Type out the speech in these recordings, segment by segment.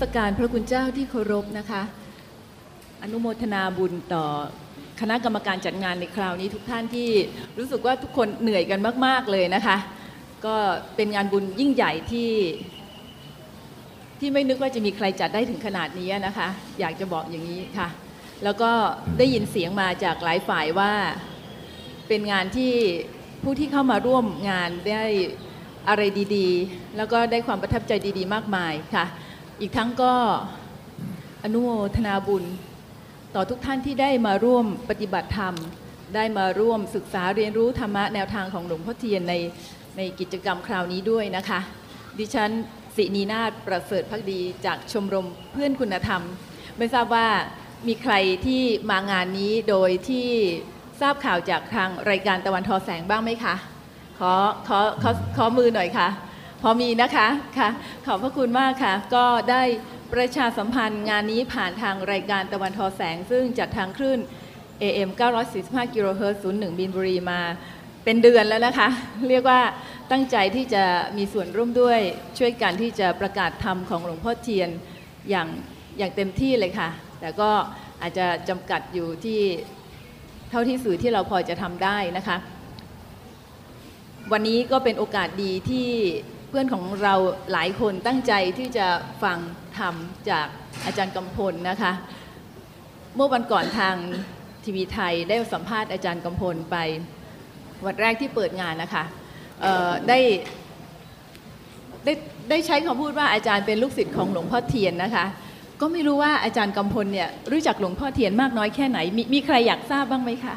มัสการพระคุณเจ้าที่เคารพนะคะ อนุโมทนาบุญต่อคณะกรรมการจัดงานในคราวนี้ทุกท่านที่รู้สึกว่าทุกคนเหนื่อยกันมาก ๆ เลยนะคะ ก็เป็นงานบุญยิ่งใหญ่ที่ที่ไม่นึกว่าจะมีใครจัดได้ถึงขนาดนี้นะคะ อยากจะบอกอย่างนี้ค่ะ แล้วก็ได้ยินเสียงมาจากหลายฝ่ายว่าเป็นงานที่ผู้ที่เข้ามาร่วมงานได้อะไรดีๆ แล้วก็ได้ความประทับใจดีๆ มากมายค่ะ อีกทั้งก็อนุโมทนาบุญ ต่อทุกท่านที่ได้มาร่วมปฏิบัติธรรม ได้มาร่วมศึกษาเรียนรู้ธรรมะแนวทางของหลวงพ่อเทียนในในกิจกรรมคราวนี้ด้วยนะคะ ดิฉันสินีนาฏประเสริฐพักดีจากชมรมเพื่อนคุณธรรม ไม่ทราบว่ามีใครที่มางานนี้โดยที่ทราบข่าวจากทางรายการตะวันทอแสงบ้างไหมคะ ขอขอขอขอมือหน่อยค่ะ พอมีนะคะค่ะ ขอบพระคุณมากค่ะ ก็ได้ประชาสัมพันธ์งานนี้ผ่านทางรายการตะวันทอแสง ซึ่งจัดทางคลื่น AM 945กิโลเฮิรตซ์01 บินบุรีมาเป็นเดือนแล้วนะคะ เรียกว่าตั้งใจที่จะมีส่วนร่วมด้วยช่วยกันที่จะประกาศธรรมของหลวงพ่อเทียนอย่างอย่างเต็มที่เลยค่ะ แต่ก็อาจจะจำกัดอยู่ที่เท่าที่สื่อที่เราพอจะทำได้นะคะ วันนี้ก็เป็นโอกาสดีที่ เพื่อนของเราหลายคนตั้งใจที่จะฟังธรรมจากอาจารย์กำพลนะคะ เมื่อวันก่อนทางทีวีไทยได้สัมภาษณ์อาจารย์กำพลไป วันแรกที่เปิดงานนะคะได้ได้ได้ใช้คำพูดว่าอาจารย์เป็นลูกศิษย์ของหลวงพ่อเทียนนะคะ ก็ไม่รู้ว่าอาจารย์กำพลเนี่ยรู้จักหลวงพ่อเทียนมากน้อยแค่ไหนมมีใครอยากทราบบ้างไหมคะ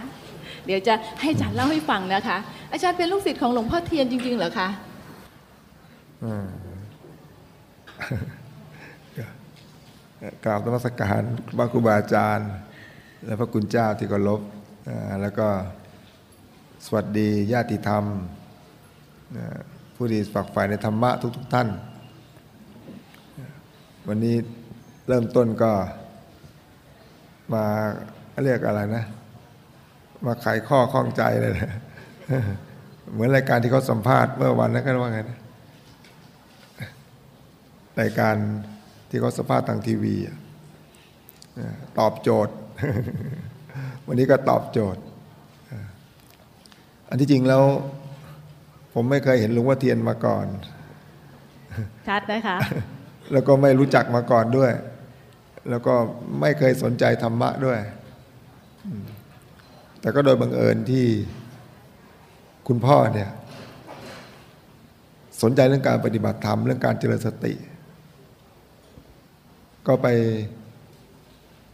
เดี๋ยวจะให้อาจารย์เล่าให้ฟังนะคะ อาจารย์เป็นลูกศิษย์ของหลวงพ่อเทียนจริงๆเหรอคะ กราบนมัสการพระครูบาอาจารย์ และพระคุณเจ้าที่เคารพแล้วก็สวัสดีญาติธรรม ผู้ที่ฝักใฝ่ในธรรมะทุกๆทท่าน วันนี้เริ่มต้นก็มาเรียกอะไรนะ มาไขข้อข้องใจเลยนะเหมือนรายการที่เขาสัมภาษณ์เมื่อวันนั้นกันว่าไงนะ รายการที่เขาสัมภาษณ์ทางทีวีอะเอ่อตอบโจทย์ วันนี้ก็ตอบโจทย์เอ่ออันที่จริงแล้ว ผมไม่เคยเห็นหลวงพ่อเทียนมาก่อน ชัดนะคะ แล้วก็ไม่รู้จักมาก่อนด้วย แล้วก็ไม่เคยสนใจธรรมะด้วยอืมแต่ก็โดยบังเอิญที่คุณพ่อเนี่ย สนใจเรื่องการปฏิบัติธรรม เรื่องการเจริญสติ ก็ไป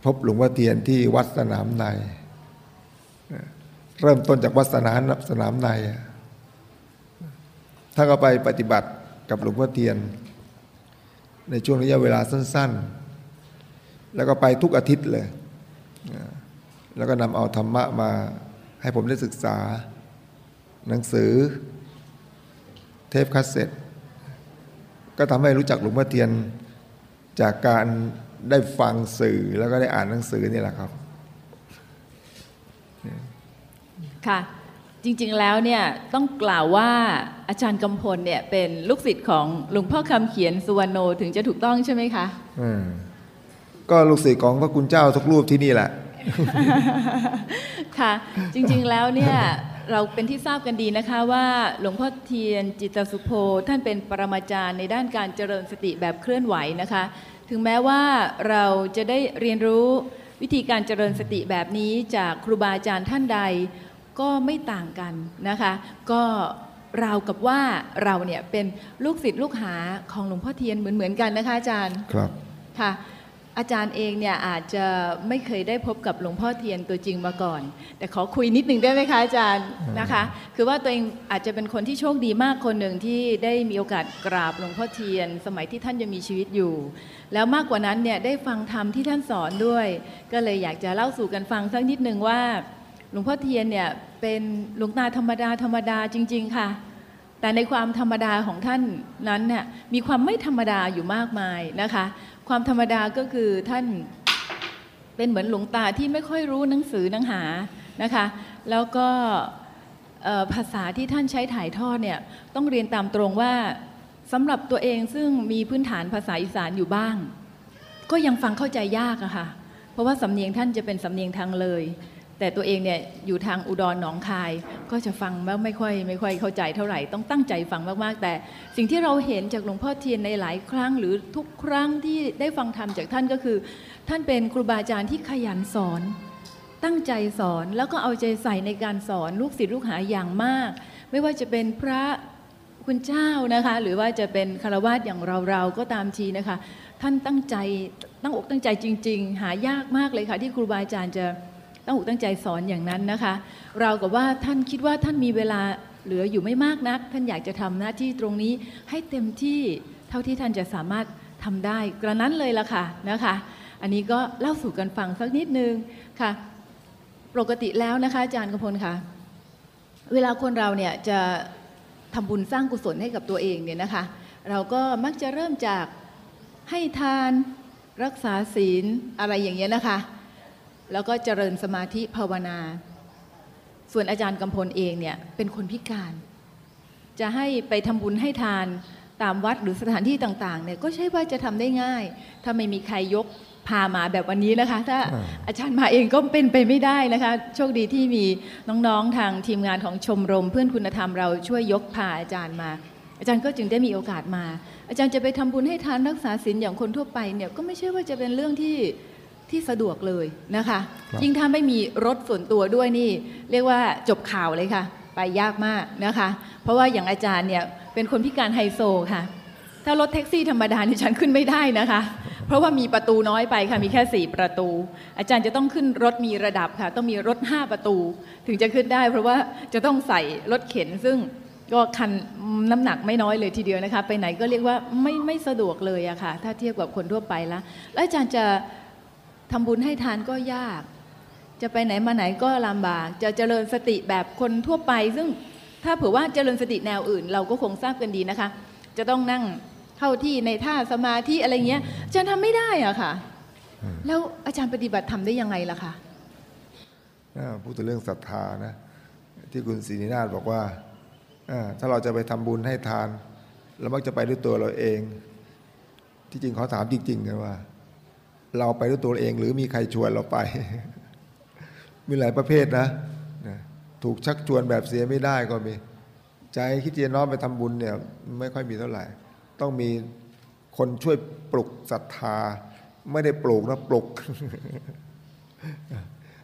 พบหลวงพ่อเทียนที่วัดสนามใน เริ่มต้นจากวัดสนามสนามในอะท่านก็ไปปฏิบัติกับหลวงพ่อเทียน ในช่วงระยะเวลาสั้น ๆ แล้วก็ไปทุกอาทิตย์เลย แล้วก็นำเอาธรรมะมาให้ผมได้ศึกษา หนังสือ เทปคาสเซ็ตก็ทำให้รู้จักหลวงพ่อเทียน จากการได้ฟังสื่อแล้วก็ได้อ่านหนังสือนี่แหละครับ ค่ะ จริงๆแล้วเนี่ยต้องกล่าวว่าอาจารย์กำพลเนี่ยเป็นลูกศิษย์ของหลวงพ่อคำเขียนสุวรรณโนถึงจะถูกต้องใช่ไหมคะอืมก็ลูกศิษย์ของพระคุณเจ้าทุกรูปที่นี่แหละ ค่ะ จริงๆแล้วเนี่ย เราเป็นที่ทราบกันดีนะคะว่าหลวงพ่อเทียนจิตตสุโภท่านเป็นปรมาจารย์ในด้านการเจริญสติแบบเคลื่อนไหวนะคะ ถึงแม้ว่าเราจะได้เรียนรู้วิธีการเจริญสติแบบนี้จากครูบาอาจารย์ท่านใด ก็ไม่ต่างกันนะคะ ก็ราวกับว่าเราเนี่ยเป็นลูกศิษย์ลูกหาของหลวงพ่อเทียนเหมือนๆกันนะคะอาจารย์ครับค่ะ อาจารย์เองเนี่ยอาจจะไม่เคยได้พบกับหลวงพ่อเทียนตัวจริงมาก่อน แต่ขอคุยนิดหนึ่งได้ไหมคะอาจารย์นะคะ คือว่าตัวเองอาจจะเป็นคนที่โชคดีมากคนหนึ่งที่ได้มีโอกาสกราบหลวงพ่อเทียน สมัยที่ท่านยังมีชีวิตอยู่ แล้วมากกว่านั้นเนี่ยได้ฟังธรรมที่ท่านสอนด้วย ก็เลยอยากจะเล่าสู่กันฟังสักนิดหนึ่งว่าหลวงพ่อเทียนเนี่ยเป็นหลวงตาธรรมดาธรรมดาจริง ๆ ค่ะ แต่ในความธรรมดาของท่านนั้นเนี่ยมีความไม่ธรรมดาอยู่มากมายนะคะ ความธรรมดาก็คือท่านเป็นเหมือนหลวงตาที่ไม่ค่อยรู้หนังสือหนังหานะคะ แล้วก็ภาษาที่ท่านใช้ถ่ายทอดเนี่ยต้องเรียนตามตรงว่าสำหรับตัวเองซึ่งมีพื้นฐานภาษาอีสานอยู่บ้าง ก็ยังฟังเข้าใจยากอะค่ะ เพราะว่าสำเนียงท่านจะเป็นสำเนียงทางเลย แต่ตัวเองเนี่ยอยู่ทางอุดรหนองคาย ก็จะฟังไม่ไม่ค่อยไม่ค่อยเข้าใจเท่าไหร่ ต้องตั้งใจฟังมากๆ แต่สิ่งที่เราเห็นจากหลวงพ่อเทียนในหลายครั้ง หรือทุกครั้งที่ได้ฟังธรรมจากท่านก็คือ ท่านเป็นครูบาอาจารย์ที่ขยันสอน ตั้งใจสอนแล้วก็เอาใจใส่ในการสอนลูกศิษย์ลูกหาอย่างมาก ไม่ว่าจะเป็นพระคุณเจ้านะคะหรือว่าจะเป็นคารวะอย่างเราๆก็ตามทีนะคะ ท่านตั้งใจตั้งอกตั้งใจจริง ๆ หายากมากเลยค่ะที่ครูบาอาจารย์จะ ตั้งอกตั้งใจสอนอย่างนั้นนะคะ เรากับว่าท่านคิดว่าท่านมีเวลาเหลืออยู่ไม่มากนัก ท่านอยากจะทำหน้าที่ตรงนี้ให้เต็มที่เท่าที่ท่านจะสามารถทำได้ กระนั้นเลยละค่ะนะคะ อันนี้ก็เล่าสู่กันฟังสักนิดนึงค่ะ ปกติแล้วนะคะ อาจารย์กพลคะเวลาคนเราเนี่ยจะทำบุญสร้างกุศลให้กับตัวเองเนี่ยนะคะ เราก็มักจะเริ่มจากให้ทานรักษาศีลอะไรอย่างเงี้ยนะคะ แล้วก็เจริญสมาธิภาวนา ส่วนอาจารย์กำพลเองเนี่ยเป็นคนพิการ จะให้ไปทำบุญให้ทานตามวัดหรือสถานที่ต่างๆเนี่ยก็ใช่ว่าจะทำได้ง่าย ถ้าไม่มีใครยกพามาแบบวันนี้นะคะ ถ้าอ่าอาจารย์มาเองก็เป็นไปไม่ได้นะคะ โชคดีที่มีน้องๆทางทีมงานของชมรม เพื่อนคุณธรรมเราช่วยยกพาอาจารย์มา อาจารย์ก็จึงได้มีโอกาสมา อาจารย์จะไปทำบุญให้ทานรักษาศีลอย่างคนทั่วไปเนี่ยก็ไม่ใช่ว่าจะเป็นเรื่องที่ ที่สะดวกเลยนะคะครับยิ่งถ้าไม่มีรถส่วนตัวด้วยนี่ เรียกว่าจบข่าวเลยค่ะ ไปยากมากนะคะ เพราะว่าอย่างอาจารย์เนี่ยเป็นคนพิการไฮโซค่ะ ถ้ารถแท็กซี่ธรรมดานี่ฉันขึ้นไม่ได้นะคะ เพราะว่ามีประตูน้อยไปค่ะมีแค่4ประตู อาจารย์จะต้องขึ้นรถมีระดับค่ะ ต้องมีรถ5ประตู ถึงจะขึ้นได้ เพราะว่าจะต้องใส่รถเข็นซึ่งก็คันน้ำหนักไม่น้อยเลยทีเดียวนะคะ ไปไหนก็เรียกว่าไม่ไม่สะดวกเลยอะค่ะ ถ้าเทียบกับคนทั่วไปแล้วแล้วอาจารย์จะ ทำบุญให้ทานก็ยาก จะไปไหนมาไหนก็ลำบาก จะเจริญสติแบบคนทั่วไป ซึ่งถ้าเผื่อว่าเจริญสติแนวอื่น เราก็คงทราบกันดีนะคะ จะต้องนั่งเข้าที่ในท่าสมาธิอะไรเงี้ยอาจารย์ทำไม่ได้อะค่ะ แล้วอาจารย์ปฏิบัติทำได้ยังไงล่ะคะพูดถึงเรื่องศรัทธานะ ที่คุณศรีนินาถบอกว่าอ่าถ้าเราจะไปทำบุญให้ทานเรามักจะไปด้วยตัวเราเอง ที่จริงเขาถามจริงๆกันว่า เราไปด้วยตัวเอง หรือมีใครชวนเราไป มีหลายประเภทนะ ถูกชักชวนแบบเสียไม่ได้ก็มี ใจคิดจะน้อมไปทำบุญเนี่ยไม่ค่อยมีเท่าไหร่ ต้องมีคนช่วยปลุกศรัทธา ไม่ได้ปลูกนะปลุก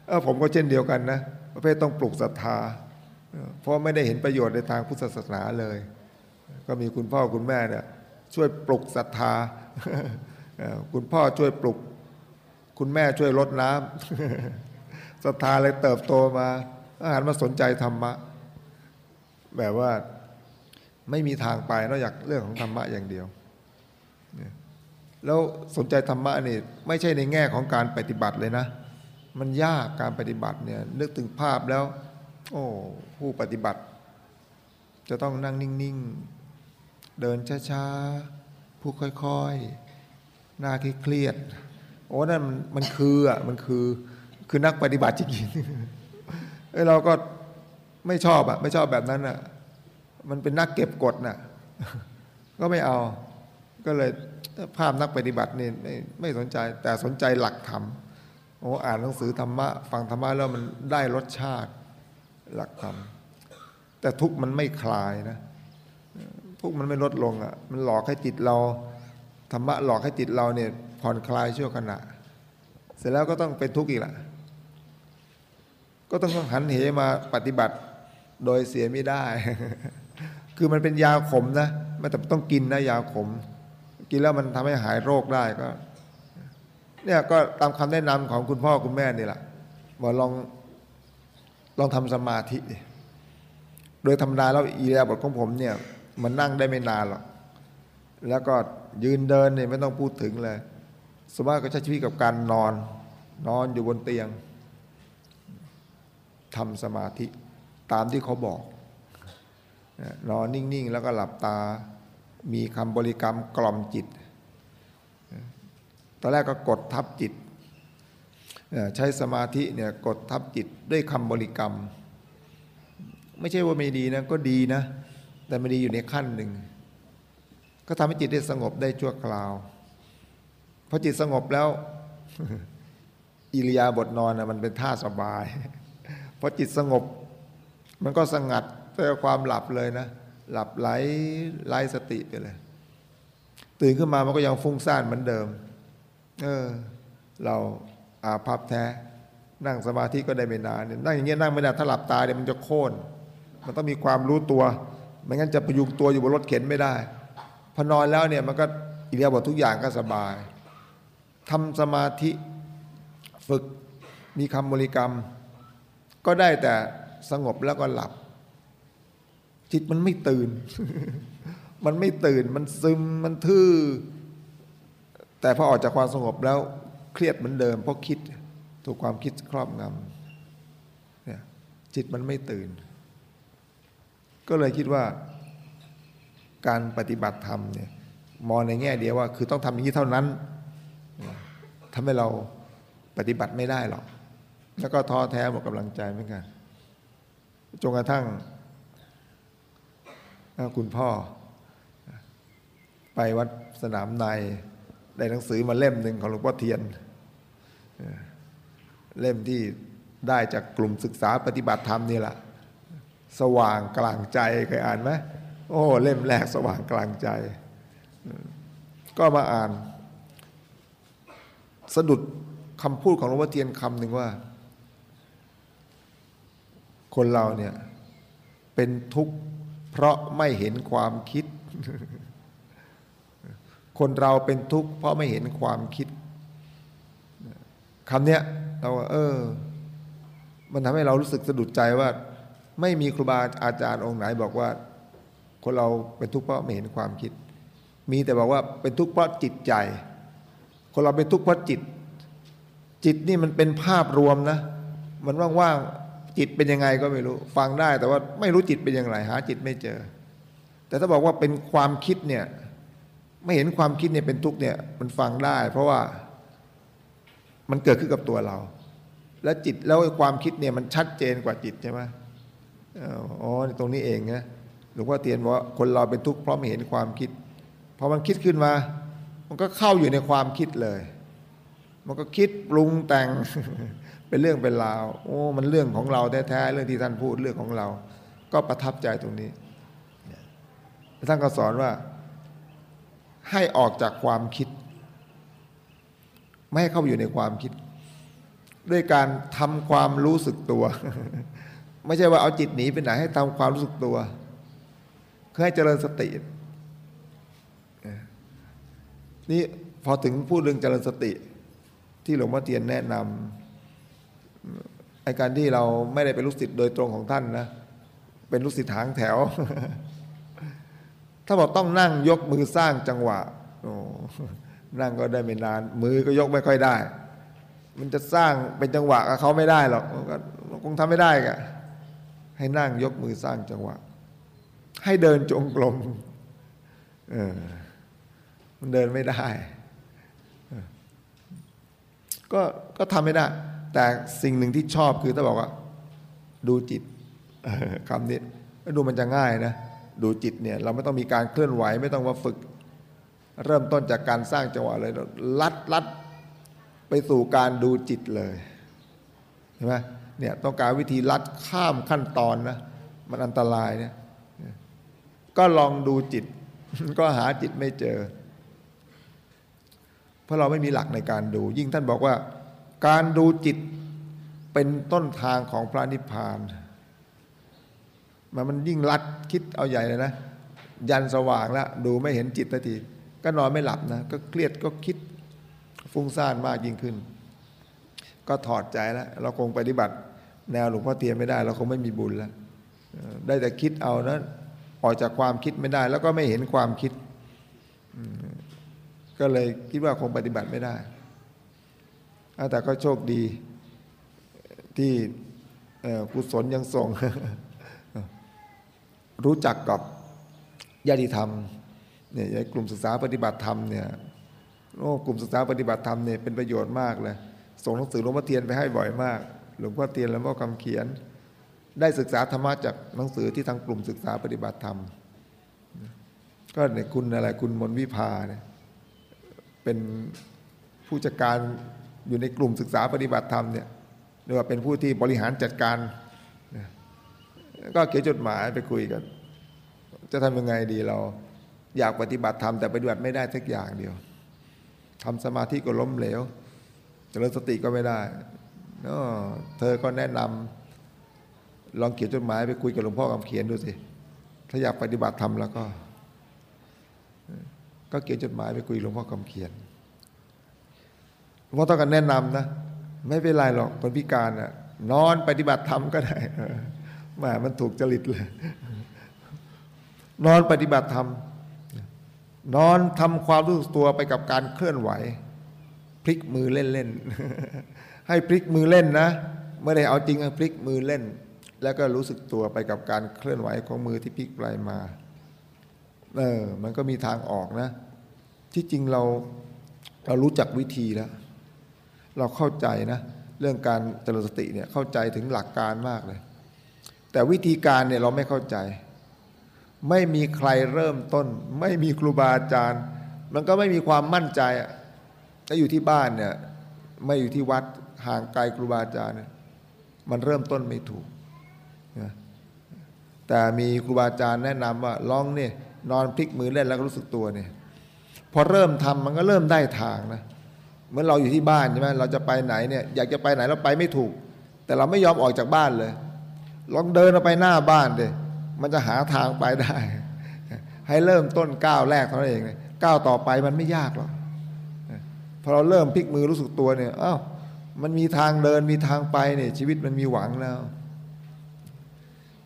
เออผมก็เช่นเดียวกันนะ ประเภทต้องปลุกศรัทธา เพราะไม่ได้เห็นประโยชน์ในทางพุทธศาสนาเลย ก็มีคุณพ่อคุณแม่เนี่ยช่วยปลุกศรัทธา คุณพ่อช่วยปลุก คุณแม่ช่วยรดน้ำศรัทธาเลยเติบโตมาอาหารมาสนใจธรรมะ แบบว่าไม่มีทางไปนอกจากเรื่องของธรรมะอย่างเดียว แล้วสนใจธรรมะนี่ไม่ใช่ในแง่ของการปฏิบัติเลยนะ มันยากการปฏิบัติเนี่ยนึกถึงภาพแล้ว โอ้ผู้ปฏิบัติ จะต้องนั่งนิ่ง ๆ เดินช้า ๆ ผู้ค่อย ๆ หน้าที่เครียด โอ้นั่นมันมันคืออะมันคือคือนักปฏิบัติจริงๆเอ้เราก็ไม่ชอบอะ ไม่ชอบแบบนั้นอะ มันเป็นนักเก็บกดน่ะ ก็ไม่เอา ก็เลยภาพนักปฏิบัตินี่ไม่ไม่สนใจ แต่สนใจหลักธรรมโอ้อ่านหนังสือธรรมะฟังธรรมะแล้วมันได้รสชาติหลักธรรมแต่ทุกมันไม่คลายนะทุกมันไม่ลดลงอะ มันหลอกให้จิตเราธรรมะหลอกให้จิตเราเนี่ย ผ่อนคลายชั่วขณะ เสร็จแล้วก็ต้องเป็นทุกข์อีกละก็ต้องหันเหมาปฏิบัติโดยเสียไม่ได้ คือมันเป็นยาขมนะไม่แต่ต้องกินนะยาขม กินแล้วมันทำให้หายโรคได้ก็เนี่ยก็ตามคำแนะนำของคุณพ่อคุณแม่นี่แหละบอกลองลองทำสมาธิดิโดยธรรมดาแล้วอีแลบทของผมเนี่ย มันนั่งได้ไม่นานหรอก แล้วก็ยืนเดินเนี่ยไม่ต้องพูดถึงเลย สมมติก็ใช้ชีวิตกับการนอน นอนอยู่บนเตียงทำสมาธิตามที่เขาบอก นอนนิ่ง ๆ แล้วก็หลับตา มีคำบริกรรมกล่อมจิต ตอนแรกก็กดทับจิต ใช้สมาธิเนี่ยกดทับจิตด้วยคำบริกรรม ไม่ใช่ว่าไม่ดีนะ ก็ดีนะ แต่ไม่ดีอยู่ในขั้นหนึ่ง ก็ทำให้จิตได้สงบได้ชั่วคราว พอจิตสงบแล้ว อิริยาบถนอนนะมันเป็นท่าสบายพอจิตสงบ มันก็สงัดไปกับความหลับเลยนะ หลับไหลไร้สติไปเลย ตื่นขึ้นมามันก็ยังฟุ้งซ่านเหมือนเดิม เออ เราอาภัพแท้ นั่งสมาธิก็ได้ไม่นานเนี่ยนั่งอย่างเงี้ยนั่งไม่นานถ้าหลับตาเนี่ยมันจะโค่นมันต้องมีความรู้ตัวไม่งั้นจะพยุงตัวอยู่บนรถเข็นไม่ได้ พอนอนแล้วเนี่ยมันก็อิเลียาบททุกอย่างก็สบาย ทำสมาธิฝึกมีคำบริกรรม ก็ได้แต่สงบแล้วก็หลับ จิตมันไม่ตื่น มันไม่ตื่นมันซึมมันทื่อ แต่พอออกจากความสงบแล้วเครียดเหมือนเดิม เพราะคิดถูกความคิดครอบงำเนี่ยจิตมันไม่ตื่น ก็เลยคิดว่าการปฏิบัติธรรมเนี่ยมองในแง่เดียวว่า คือต้องทำอย่างนี้เท่านั้น ทำให้เราปฏิบัติไม่ได้หรอก แล้วก็ท้อแท้หมดกำลังใจเหมือนกัน จนกระทั่งคุณพ่อ ไปวัดสนามในได้หนังสือมาเล่มหนึ่งของหลวงพ่อเทียน เล่มที่ได้จากกลุ่มศึกษาปฏิบัติธรรมนี่แหละสว่างกลางใจเคยอ่านไหมโอ้ เล่มแรกสว่างกลางใจ ก็มาอ่าน สะดุดคำพูดของหลวงพ่อเทียนคำหนึ่งว่า คนเราเนี่ย เป็นทุกข์เพราะไม่เห็นความคิด คนเราเป็นทุกข์เพราะไม่เห็นความคิดคำเนี้ยเราเออ มันทำให้เรารู้สึกสะดุดใจว่า ไม่มีครูบาอาจารย์องค์ไหนบอกว่า คนเราเป็นทุกข์เพราะไม่เห็นความคิด มีแต่บอกว่าเป็นทุกข์เพราะจิตใจ คนเราเป็นทุกข์เพราะจิต จิตนี่มันเป็นภาพรวมนะ มันว่างๆ จิตเป็นยังไงก็ไม่รู้ ฟังได้แต่ว่าไม่รู้จิตเป็นอย่างไร หาจิตไม่เจอ แต่ถ้าบอกว่าเป็นความคิดเนี่ย ไม่เห็นความคิดเนี่ยเป็นทุกข์เนี่ยมันฟังได้ เพราะว่ามันเกิดขึ้นกับตัวเรา แล้วจิตแล้วความคิดเนี่ยมันชัดเจนกว่าจิตใช่ไหมอ๋อตรงนี้เองนะหลวงพ่อเตียนบอกว่าคนเราเป็นทุกข์เพราะไม่เห็นความคิดพอมันคิดขึ้นมา มันก็เข้าอยู่ในความคิดเลย มันก็คิดปรุงแต่งเป็นเรื่องเป็นราว โอ้ มันเรื่องของเราแท้ๆเรื่องที่ท่านพูดเรื่องของเรา ก็ประทับใจตรงนี้ท่านก็สอนว่าให้ออกจากความคิด ไม่ให้เข้าอยู่ในความคิด ด้วยการทำความรู้สึกตัว ไม่ใช่ว่าเอาจิตหนีไปไหนให้ทำความรู้สึกตัวคือให้เจริญสติ นี่พอถึงพูดเรื่องเจริญสติ ที่หลวงพ่อเทียนแนะนำไอการที่เราไม่ได้เป็นลูกศิษย์โดยตรงของท่านนะเป็นลูกศิษย์หางแถว ถ้าบอกต้องนั่งยกมือสร้างจังหวะนั่งก็ได้ไม่นาน มือก็ยกไม่ค่อยได้ มันจะสร้างเป็นจังหวะกับเขาไม่ได้หรอกก็คงทำไม่ได้กะให้นั่งยกมือสร้างจังหวะ ให้เดินจงกรมเออ มันเดินไม่ได้ ก็ก็ทำไม่ได้ แต่สิ่งหนึ่งที่ชอบคือถ้าบอกว่า ดูจิตคำนี้ดูมันจะง่ายนะ ดูจิตเนี่ยเราไม่ต้องมีการเคลื่อนไหว ไม่ต้องมาฝึก เริ่มต้นจากการสร้างจังหวะเลยลัดลัดไปสู่การดูจิตเลยเห็นไหมเนี่ยต้องการวิธีลัดข้ามขั้นตอนนะมันอันตรายเนี่ยก็ลองดูจิต ก็หาจิตไม่เจอ เพราะเราไม่มีหลักในการดู ยิ่งท่านบอกว่า การดูจิตเป็นต้นทางของพระนิพพานมันมันยิ่งรัดคิดเอาใหญ่เลยนะ ยันสว่างแล้วดูไม่เห็นจิตทันทีก็นอนไม่หลับนะ ก็เครียดก็คิดฟุ้งซ่านมากยิ่งขึ้น ก็ถอดใจแล้ว เราคงปฏิบัติ แนวหลวงพ่อเตียนไม่ได้ เราคงไม่มีบุญแล้ว ได้แต่คิดเอานะออกจากความคิดไม่ได้ แล้วก็ไม่เห็นความคิด ก็เลยคิดว่าคงปฏิบัติไม่ได้ แต่ก็โชคดีที่กุศลยังส่ง รู้จักกับญาติธรรมเนี่ยกลุ่มศึกษาปฏิบัติธรรมเนี่ยโอ้กลุ่มศึกษาปฏิบัติธรรมเนี่ยเป็นประโยชน์มากเลยส่งหนังสือหลวงพ่อเทียนไปให้บ่อยมาก หลวงพ่อเทียนหลวงพ่อคำเขียน ได้ศึกษาธรรมะจากหนังสือที่ทางกลุ่มศึกษาปฏิบัติธรรม ก็เนี่ยคุณอะไรคุณมนวิภาเนี่ย เป็นผู้จัดการอยู่ในกลุ่มศึกษาปฏิบัติธรรมเนี่ยเรียกว่าเป็นผู้ที่บริหารจัดการก็เขียนจดหมายไปคุยกัน จะทำยังไงดีเราอยากปฏิบัติธรรมแต่ปฏิบัติไม่ได้สักอย่างเดียวทำสมาธิก็ล้มเหลวเจริญสติก็ไม่ได้เนอะเธอก็แนะนำลองเขียนจดหมายไปคุยกับหลวงพ่อคำเขียนดูสิ ถ้าอยากปฏิบัติธรรมแล้วก็ ก็เขียนจดหมายไปคุยหลวงพ่อคำเขียนหลวงพ่อต้องการแนะนำนะ ไม่เป็นไรหรอกคนพิการนะนอนปฏิบัติธรรมก็ได้แหมมันถูกจริตเลย นอนปฏิบัติธรรม นอนทำความรู้สึกตัวไปกับการเคลื่อนไหว พลิกมือเล่นๆ ให้พลิกมือเล่นนะ ไม่ได้เอาจริงอะพลิกมือเล่น แล้วก็รู้สึกตัวไปกับการเคลื่อนไหวของมือที่พลิกไปมา เออ มันก็มีทางออกนะ ที่จริงเราเรารู้จักวิธีแล้ว เราเข้าใจนะเรื่องการเจริญสติเนี่ยเข้าใจถึงหลักการมากเลย แต่วิธีการเนี่ยเราไม่เข้าใจ ไม่มีใครเริ่มต้น ไม่มีครูบาอาจารย์ มันก็ไม่มีความมั่นใจอะถ้าอยู่ที่บ้านเนี่ยไม่อยู่ที่วัดห่างไกลครูบาอาจารย์เนี่ยมันเริ่มต้นไม่ถูกนะแต่มีครูบาอาจารย์แนะนำว่าลองเนี่ยนอนพลิกมือเล่นแล้วก็รู้สึกตัวเนี่ย พอเริ่มทำมันก็เริ่มได้ทางนะเหมือนเราอยู่ที่บ้านใช่ไหมเราจะไปไหนเนี่ยอยากจะไปไหนเราไปไม่ถูก แต่เราไม่ยอมออกจากบ้านเลย ลองเดินออกไปหน้าบ้านเดยมันจะหาทางไปได้ ให้เริ่มต้นก้าวแรกเท่านั้นเองก้าวต่อไปมันไม่ยากหรอกพอเราเริ่มพลิกมือรู้สึกตัวเนี่ยอ้าวมันมีทางเดินมีทางไปเนี่ยชีวิตมันมีหวังแล้ว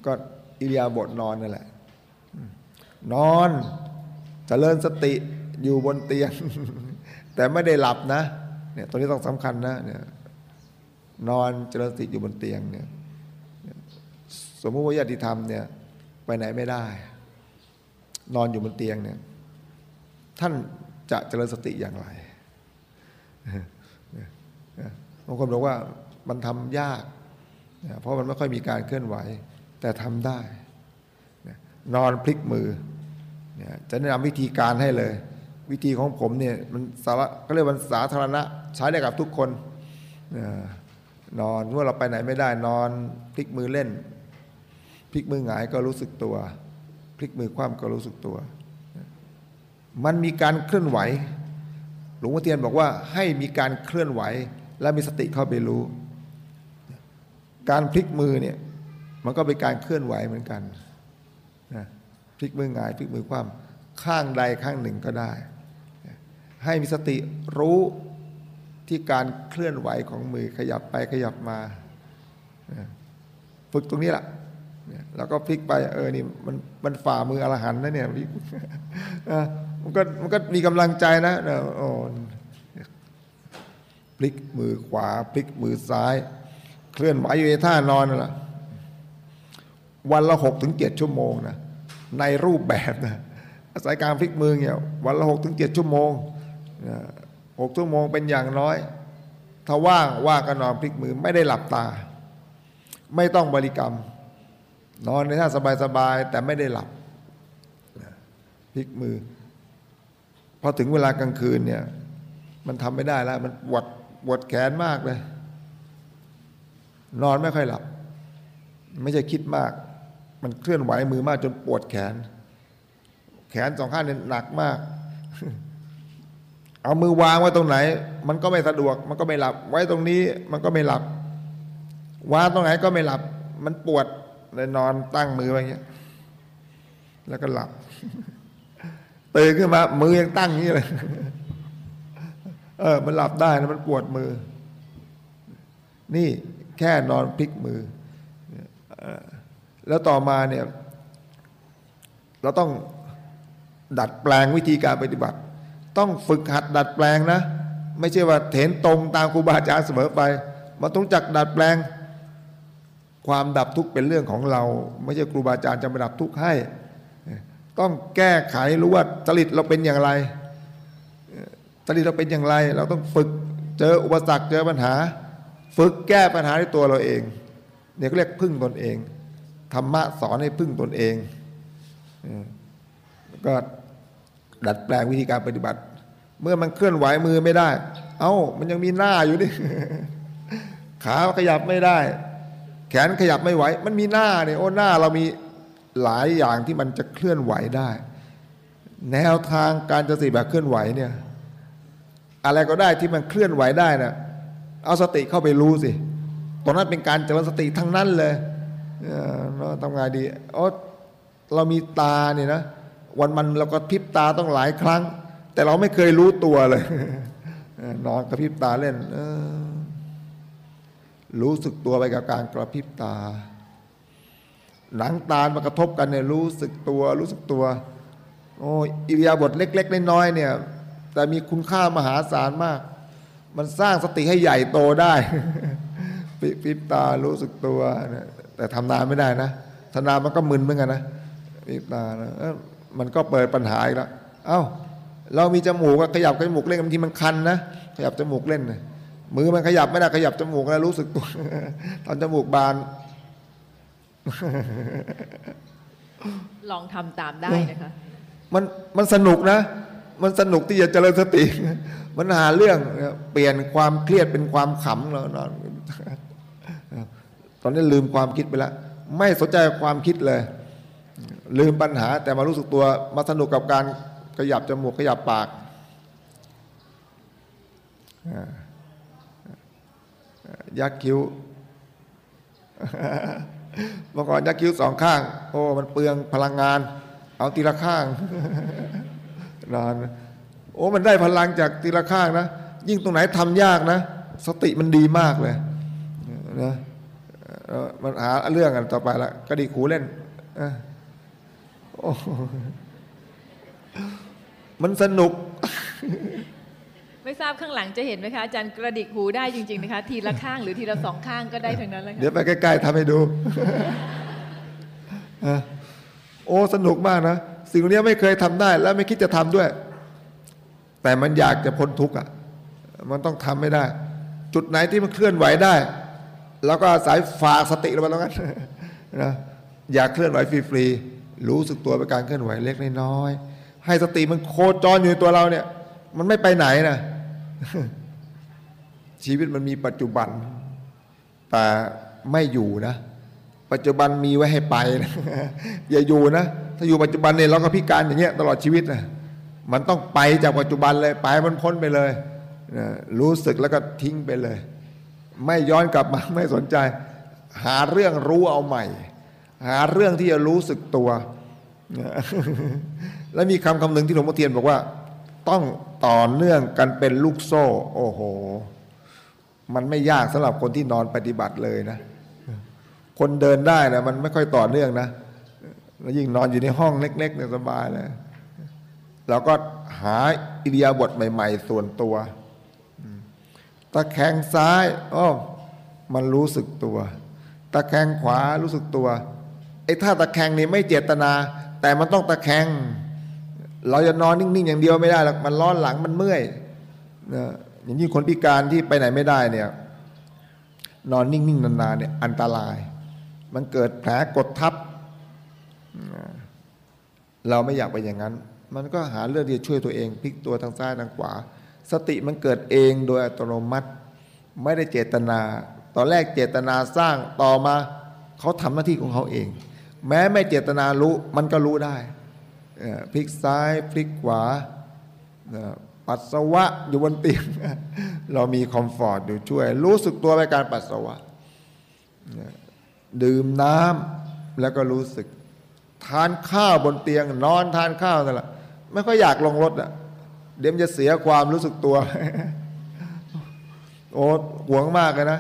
ก็อิริยาบถนอนนั่นแหละ นอนจเจริญสติ อยู่บนเตียง แต่ไม่ได้หลับนะเนี่ยตัวนี้ต้องสำคัญนะเนี่ยนอนเจริญสติอยู่บนเตียงเนี่ยสมมุติว่าญาติธรรมเนี่ยไปไหนไม่ได้ นอนอยู่บนเตียงเนี่ยท่านจะเจริญสติอย่างไรบางคนบอกว่ามันทำยาก เพราะมันไม่ค่อยมีการเคลื่อนไหว แต่ทำได้ นอนพลิกมือเนี่ยจะแนะนำวิธีการให้เลย วิธีของผมเนี่ยมันสาระก็เรียกว่าสาธารณะใช้ได้กับทุกคนนอนเมื่อเราไปไหนไม่ได้นอนพลิกมือเล่นพลิกมือหงายก็รู้สึกตัว พลิกมือคว่ำก็รู้สึกตัว มันมีการเคลื่อนไหว หลวงพ่อเทียนบอกว่าให้มีการเคลื่อนไหว และมีสติเข้าไปรู้ การพลิกมือเนี่ยมันก็เป็นการเคลื่อนไหวเหมือนกันนะพลิกมือหงายพลิกมือคว่ำข้างใดข้างหนึ่งก็ได้ ให้มีสติรู้ที่การเคลื่อนไหวของมือขยับไปขยับมา ฝึกตรงนี้แหละแล้วก็พลิกไปเออนี่มันมันฝ่ามืออรหันต์นะเนี่ยมันก็มันก็มีกำลังใจนะโอ้พลิกมือขวา พลิกมือซ้าย เคลื่อนไหวอยู่ในท่านอนนั่นแหละวันละหกถึงเจ็ดชั่วโมงนะในรูปแบบนะอาศัยการพลิกมือเนี่ยวันละหกถึงเจ็ดชั่วโมง หกชั่วโมงเป็นอย่างน้อย ถ้าว่างว่าก็นอนพลิกมือไม่ได้หลับตา ไม่ต้องบริกรรม นอนในท่าสบายๆแต่ไม่ได้หลับพลิกมือพอถึงเวลากลางคืนเนี่ย มันทำไม่ได้แล้ว มันปวดปวดแขนมากเลย นอนไม่ค่อยหลับ ไม่ใช่คิดมาก มันเคลื่อนไหวมือมากจนปวดแขน แขนสองข้างเนี่ยหนักมาก เอามือวางไว้ตรงไหน มันก็ไม่สะดวก มันก็ไม่หลับ ไว้ตรงนี้มันก็ไม่หลับ วางตรงไหนก็ไม่หลับ มันปวดเลยนอนตั้งมือไว้อย่างเงี้ย แล้วก็หลับตื่นขึ้นมา มือยังตั้งอย่างนี้เลยเออ มันหลับได้นะมันปวดมือ นี่แค่นอนพลิกมือแล้วต่อมาเนี่ย เราต้องดัดแปลงวิธีการปฏิบัติ ต้องฝึกหัดดัดแปลงนะ ไม่ใช่ว่าเถนตรงตามครูบาอาจารย์เสมอไปมันต้องจักดัดแปลง ความดับทุกข์เป็นเรื่องของเรา ไม่ใช่ครูบาอาจารย์จะมาดับทุกข์ให้ ต้องแก้ไขรู้ว่าจริตเราเป็นอย่างไรจริตเราเป็นอย่างไร เราต้องฝึกเจออุปสรรคเจอปัญหา ฝึกแก้ปัญหาในตัวเราเองเนี่ยก็เรียกพึ่งตนเองธรรมะสอนให้พึ่งตนเองก็ ดัดแปลงวิธีการปฏิบัติ เมื่อมันเคลื่อนไหวมือไม่ได้ เอ้า มันยังมีหน้าอยู่ดิขาขยับไม่ได้ แขนขยับไม่ไหว มันมีหน้าเนี่ยโอ้หน้าเรามีหลายอย่างที่มันจะเคลื่อนไหวได้ แนวทางการจริญสติแบบเคลื่อนไหวเนี่ยอะไรก็ได้ที่มันเคลื่อนไหวได้นะเอาสติเข้าไปรู้สิตรงนั้นเป็นการเจริญสติทั้งนั้นเลยเออเราทำไงดีอ๋อเรามีตาเนี่ยนะ วันมันเราก็พริบตาต้องหลายครั้ง แต่เราไม่เคยรู้ตัวเลยนอนกระพริบตาเล่นรู้สึกตัวไปกับการกระพริบตา หนังตาลมากระทบกันเนี่ยรู้สึกตัว รู้สึกตัว โอ้ยอิริยาบถเล็ก ๆ น้อยๆเนี่ย แต่มีคุณค่ามหาศาลมาก มันสร้างสติให้ใหญ่โตได้ปิพริบตารู้สึกตัว แต่ทำนานไม่ได้นะทำนานมันก็มึนเหมือนกันนะพริบตานะเอ้อ มันก็เปิดปัญหาอีกแล้วเอ้า เรามีจมูกอะขยับจมูกเล่นบางทีมันคันนะขยับจมูกเล่นนะมือมันขยับไม่ได้ขยับจมูกแล้วรู้สึกตัวตอนจมูกบาน ลองทำตามได้นะคะมันมันสนุกนะ มันสนุกที่จะเจริญสติ มันหาเรื่องเปลี่ยนความเครียดเป็นความขำแล้วนอนตอนนี้ลืมความคิดไปแล้วไม่สนใจความคิดเลย ลืมปัญหาแต่มารู้สึกตัวมาสนุกกับการขยับจมูกขยับปาก ยักคิ้วเมื่อก่อนยักคิ้วสองข้าง โอ้ มันเปลืองพลังงาน เอาทีละข้างนานโอ้ มันได้พลังจากทีละข้างนะ ยิ่งตรงไหนทำยากนะ สติมันดีมากเลยนะเอ่อมันหาเรื่องกันต่อไปละกระดิกหูเล่นอ มันสนุก ไม่ทราบข้างหลังจะเห็นไหมคะอาจารย์กระดิกหูได้จริง ๆ นะคะ ทีละข้างหรือทีละสองข้างก็ได้ทั้งนั้นเลยเดี๋ยวค่ะไปใกล้ๆทำให้ดูเออโอ้สนุกมากนะ สิ่งเหล่านี้ไม่เคยทำได้ และไม่คิดจะทำด้วย แต่มันอยากจะพ้นทุกข์อะ มันต้องทำไม่ได้ จุดไหนที่มันเคลื่อนไหวได้แล้วก็อาศัยฝากสติลงไปแล้วกันนะอย่าเคลื่อนไหวฟรีๆ รู้สึกตัวไปการเคลื่อนไหวเล็กน้อย ให้สติมันโคจรอยู่ในตัวเราเนี่ย มันไม่ไปไหนนะชีวิตมันมีปัจจุบัน แต่ไม่อยู่นะ ปัจจุบันมีไว้ให้ไปนะอย่าอยู่นะ ถ้าอยู่ปัจจุบันเนี่ยเราก็พิการอย่างเงี้ยตลอดชีวิตนะมันต้องไปจากปัจจุบันเลยไปมันพ้นไปเลยนะรู้สึกแล้วก็ทิ้งไปเลย ไม่ย้อนกลับมาไม่สนใจ หาเรื่องรู้เอาใหม่ หาเรื่องที่จะรู้สึกตัว แล้วมีคำคำหนึ่งที่หลวงพ่อเทียนบอกว่า ต้องต่อเนื่องกันเป็นลูกโซ่ โอ้โห มันไม่ยากสำหรับคนที่นอนปฏิบัติเลยนะ คนเดินได้นะมันไม่ค่อยต่อเนื่องนะแล้วยิ่งนอนอยู่ในห้องเล็กๆเนี่ยสบายเลยเราก็หาอิริยาบถใหม่ ๆ ส่วนตัวตะแคงซ้ายอ้อมันรู้สึกตัว ตะแคงขวารู้สึกตัว อ้ท่าตะแคงนี่ไม่เจตนา แต่มันต้องตะแคง เราจะนอนนิ่งๆ อย่างเดียวไม่ได้หรอกมันร้อนหลังมันเมื่อยนะอย่างยิ่งคนพิการที่ไปไหนไม่ได้เนี่ยนอนนิ่งๆนานๆเนี่ยอันตราย มันเกิดแผลกดทับ เราไม่อยากไปอย่างนั้น มันก็หาเรื่องที่จะช่วยตัวเองพลิกตัวทางซ้ายทางขวา สติมันเกิดเองโดยอัตโนมัติ ไม่ได้เจตนา ตอนแรกเจตนาสร้างต่อมาเขาทำหน้าที่ของเขาเอง แม้ไม่เจตนารู้มันก็รู้ได้พลิกซ้ายพลิกขวาปัสสาวะอยู่บนเตียง เรามีคอมฟอร์ตอยู่ช่วย รู้สึกตัวในการปัสสาวะ ดื่มน้ำแล้วก็รู้สึก ทานข้าวบนเตียง นอนทานข้าวนั่นแหละไม่ค่อยอยากลงรถอะเดี๋ยวจะเสียความรู้สึกตัว โอ้หวงมากเลยนะ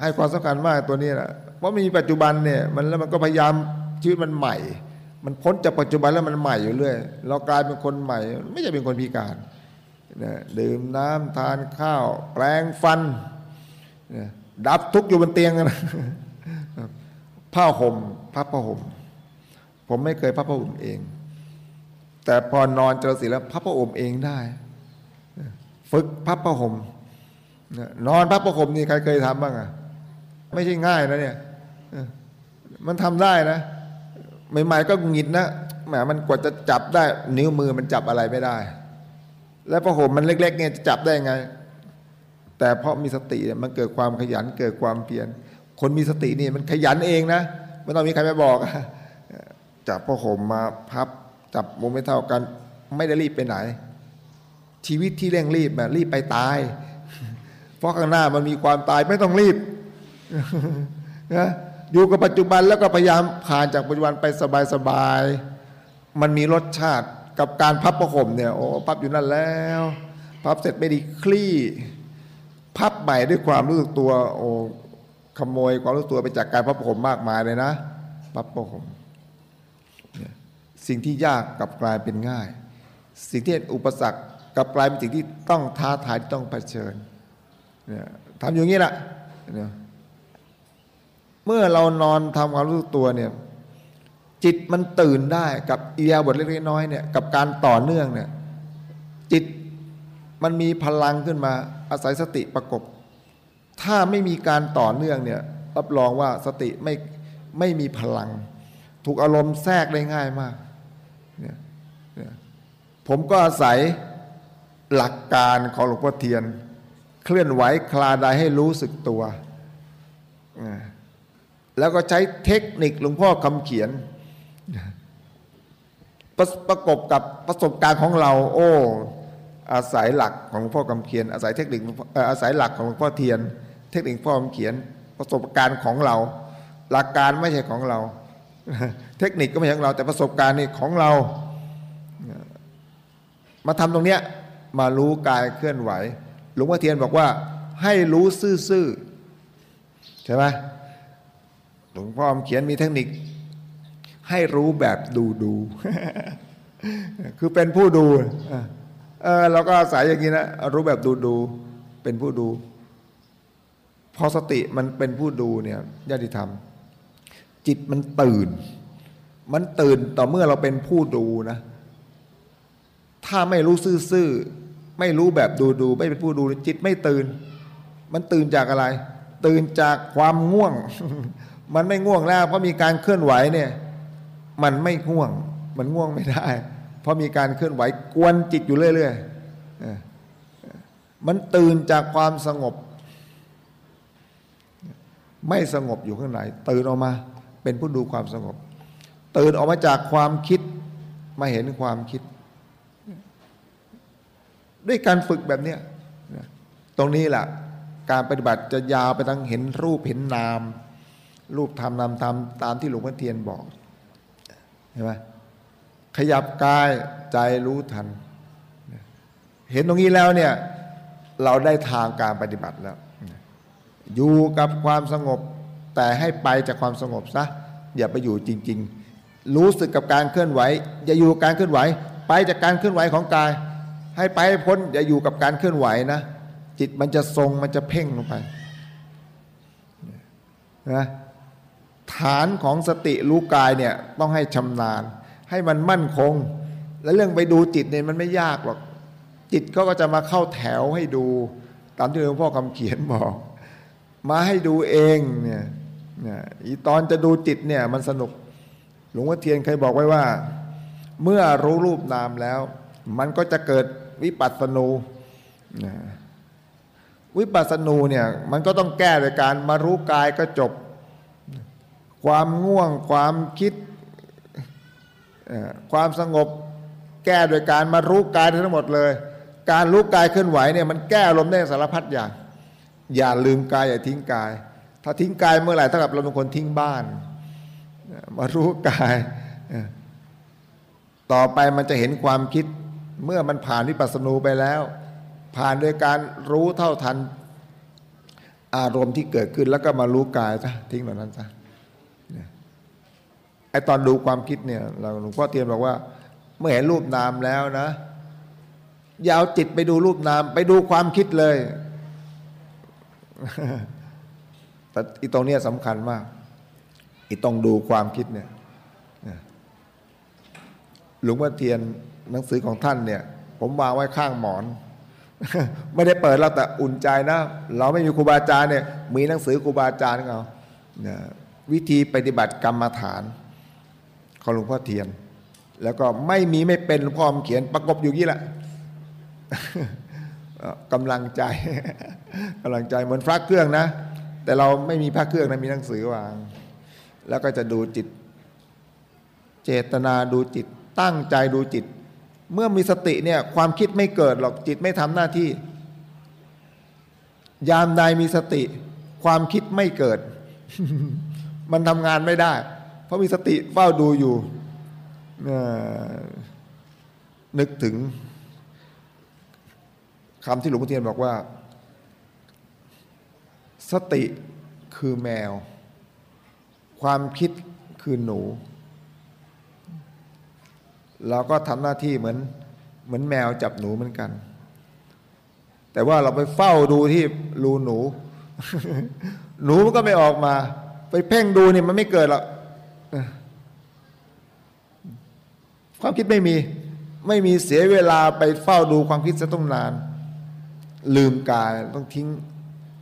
ให้ความสำคัญมากตัวนี้นะ เพราะมีปัจจุบันเนี่ยมันแล้วมันก็พยายามชีวิตมันใหม่ มันพ้นจากปัจจุบันแล้วมันใหม่อยู่เรื่อยเรากลายเป็นคนใหม่ ไม่ใช่เป็นคนพิการเนี่ยดื่มน้ำทานข้าว แปรงฟันดับทุกอยู่บนเตียงนะผ้าห่มพับผ้าห่มผมไม่เคยพับผ้าห่มเอง แต่พอนอนเจอสิแล้วพับผ้าห่มเองได้ ฝึกพับผ้าห่มนอนพับผ้าห่มนี่ใครเคยทำบ้างอะไม่ใช่ง่ายนะเนี่ย มันทำได้นะใหม่ๆก็หงิดนะแหมมันกว่าจะจับได้ นิ้วมือมันจับอะไรไม่ได้ แล้วพอห่มมันเล็ก ๆ เนี่ยจะจับได้ไง แต่เพราะมีสติมันเกิดความขยันเกิดความเพียรคนมีสตินี่มันขยันเองนะไม่ต้องมีใครมาบอกจับพอห่มมาพับ จับมุมไม่เท่ากัน ไม่ได้รีบไปไหน ชีวิตที่เร่งรีบแบบรีบไปตาย เพราะข้างหน้ามันมีความตายไม่ต้องรีบนะ อยู่กับปัจจุบันแล้วก็พยายามผ่านจากปัจจุบันไปสบายๆมันมีรสชาติกับการพับประห่มเนี่ยโอ้พับอยู่นั่นแล้ว พับเสร็จไม่ดีคลี่ พับใหม่ด้วยความรู้สึกตัวโอ้ขโมยความรู้สึกตัวไปจากการพับประห่มมากมายเลยนะ พับประห่มสิ่งที่ยากกลับกลายเป็นง่าย สิ่งที่อุปสรรคกลับกลายเป็นสิ่งที่ต้องท้าทายต้องเผชิญเนี่ยทำอย่างนี้แหละเนี่ย เมื่อเรานอนทำความรู้สึกตัวเนี่ยจิตมันตื่นได้กับเอียบทเล็กๆน้อยเนี่ยกับการต่อเนื่องเนี่ยจิตมันมีพลังขึ้นมาอาศัยสติประกบ ถ้าไม่มีการต่อเนื่องเนี่ยรับรองว่าสติไม่ไม่มีพลัง ถูกอารมณ์แทรกได้ง่ายมากเนี่ยเนี่ยผมก็อาศัยหลักการของหลวงพ่อเทียน เคลื่อนไหวคลาใดให้รู้สึกตัวอ่า แล้วก็ใช้เทคนิคหลวงพ่อคำเขียน ประประกบกับประสบการณ์ของเรา โอ้อาศัยหลักของหลวงพ่อคำเขียน อาศัยเทคนิคอาศัยหลักของหลวงพ่อเทียน เทคนิคพ่อคำเขียน ประสบการณ์ของเรา หลักการไม่ใช่ของเรา เทคนิคก็ไม่ใช่ของเรา แต่ประสบการณ์นี่ของเรา มาทำตรงเนี้ยมารู้กายเคลื่อนไหว หลวงพ่อเทียนบอกว่าให้รู้ซื่อๆใช่ไหม หลวงพ่อเขียนมีเทคนิค ให้รู้แบบดูดูคือเป็นผู้ดูเออเราก็อาศัยอย่างนี้นะรู้แบบดูดูเป็นผู้ดู พอสติมันเป็นผู้ดูเนี่ยญาติธรรม จิตมันตื่น มันตื่นต่อเมื่อเราเป็นผู้ดูนะ ถ้าไม่รู้ซื่อๆไม่รู้แบบดูดูไม่เป็นผู้ดูจิตไม่ตื่น มันตื่นจากอะไร ตื่นจากความง่วง มันไม่ง่วงแล้ว เพราะมีการเคลื่อนไหวเนี่ย มันไม่ง่วง มันง่วงไม่ได้ เพราะมีการเคลื่อนไหวกวนจิตอยู่เรื่อยๆมันตื่นจากความสงบ ไม่สงบอยู่ข้างในตื่นออกมา เป็นผู้ดูความสงบ ตื่นออกมาจากความคิดมาเห็นความคิด ด้วยการฝึกแบบเนี้ยตรงนี้แหละการปฏิบัติจะยาวไปทั้งเห็นรูปเห็นนาม รูปทำนามทำตามที่หลวงพ่อเทียนบอกเห็นไหมขยับกายใจรู้ทัน เห็นตรงนี้แล้วเนี่ยเราได้ทางการปฏิบัติแล้ว อยู่กับความสงบ แต่ให้ไปจากความสงบซะอย่าไปอยู่จริง ๆ รู้สึกกับการเคลื่อนไหว อย่าอยู่กับการเคลื่อนไหว ไปจากการเคลื่อนไหวของกาย ให้ไปพ้นอย่าอยู่กับการเคลื่อนไหวนะ จิตมันจะทรงมันจะเพ่งลงไปนะ ฐานของสติรู้กายเนี่ยต้องให้ชำนาญ ให้มันมั่นคง และเรื่องไปดูจิตเนี่ยมันไม่ยากหรอก จิตเขาก็จะมาเข้าแถวให้ดู ตามที่หลวงพ่อคำเขียนบอก มาให้ดูเองเนี่ยเนี่ยอีตอนจะดูจิตเนี่ยมันสนุก หลวงพ่อเทียนเคยบอกไว้ว่า เมื่อรู้รูปนามแล้ว มันก็จะเกิดวิปัสสนูวิปัสสนูเนี่ยมันก็ต้องแก้โดยการมารู้กายก็จบ ความง่วงความคิดความสงบแก้โดยการมารู้กายทั้งหมดเลย การรู้กายเคลื่อนไหวเนี่ยมันแก้ลมณ์ได้สารพัดอย่าง อย่าลืมกายอย่าทิ้งกาย ถ้าทิ้งกายเมื่อไหร่เท่ากับเราเป็นคนทิ้งบ้าน มารู้กาย ต่อไปมันจะเห็นความคิดเมื่อมันผ่านวิปัสสนูไปแล้ว ผ่านโดยการรู้เท่าทันอารมณ์ที่เกิดขึ้นแล้วก็มารู้กายซะทิ้งเหล่านั้นซะ ไอตอนดูความคิดเนี่ยเราหลวงพ่อเทียนบอกว่า เมื่อเห็นรูปนามแล้วนะ อยาวจิตไปดูรูปนาม ไปดูความคิดเลยแต่อีตรงเนี้ยสำคัญมาก อีต้องดูความคิดเนี่ยหลวงพ่อเทียนหนังสือของท่านเนี่ย ผมวางไว้ข้างหมอน ไม่ได้เปิดแล้วแต่อุ่นใจนะ เราไม่มีครูบาอาจารย์เนี่ย มีหนังสือครูบาอาจารย์ของเราวิธีปฏิบัติกรรมฐาน ของหลวงพ่อเทียน แล้วก็ไม่มีไม่เป็นหลวงพ่อเขียนประกบอยู่ยี่ละกำลังใจกำลังใจเหมือนพระเครื่องนะ แต่เราไม่มีพระเครื่องนะมีหนังสือวาง แล้วก็จะดูจิต เจตนาดูจิต ตั้งใจดูจิต เมื่อมีสติเนี่ยความคิดไม่เกิดหรอกจิตไม่ทำหน้าที่ ยามใดมีสติ ความคิดไม่เกิด มันทำงานไม่ได้ ราะมีสติเฝ้าดูอยู่นึกถึงคำที่หลวงพ่อเทียนบอกว่า สติคือแมว ความคิดคือหนู เราก็ทำหน้าที่เหมือนเหมือนแมวจับหนูเหมือนกัน แต่ว่าเราไปเฝ้าดูที่รูหนู หนูมันก็ไม่ออกมา ไปเพ่งดูเนี่ยมันไม่เกิดหรอก ความคิดไม่มี ไม่มีเสียเวลาไปเฝ้าดูความคิดซะต้องนาน ลืมกายต้องทิ้ง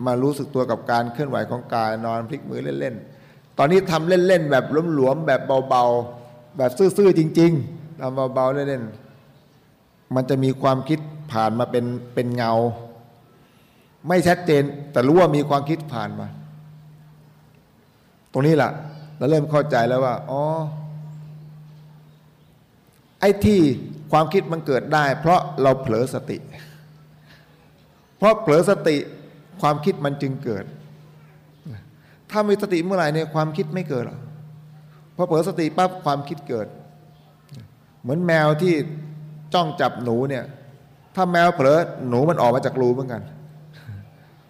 มารู้สึกตัวกับการเคลื่อนไหวของกายนอนพลิกมือเล่นๆ ตอนนี้ทำเล่นๆ แบบหลวมๆแบบเบาๆ แบบซื่อๆ จริงๆทำเบาๆ เล่นๆ มันจะมีความคิดผ่านมาเป็นเป็นเงา ไม่ชัดเจน แต่รู้ว่ามีความคิดผ่านมา ตรงนี้แหละ เราเริ่มเข้าใจแล้วว่าอ๋อไอ้ที่ความคิดมันเกิดได้ เพราะเราเผลอสติ เพราะเผลอสติความคิดมันจึงเกิด ถ้ามีสติเมื่อไหร่เนี่ยความคิดไม่เกิดหรอกพอเผลอสติปั๊บความคิดเกิด เหมือนแมวที่จ้องจับหนูเนี่ย ถ้าแมวเผลอหนูมันออกมาจากรูเหมือนกัน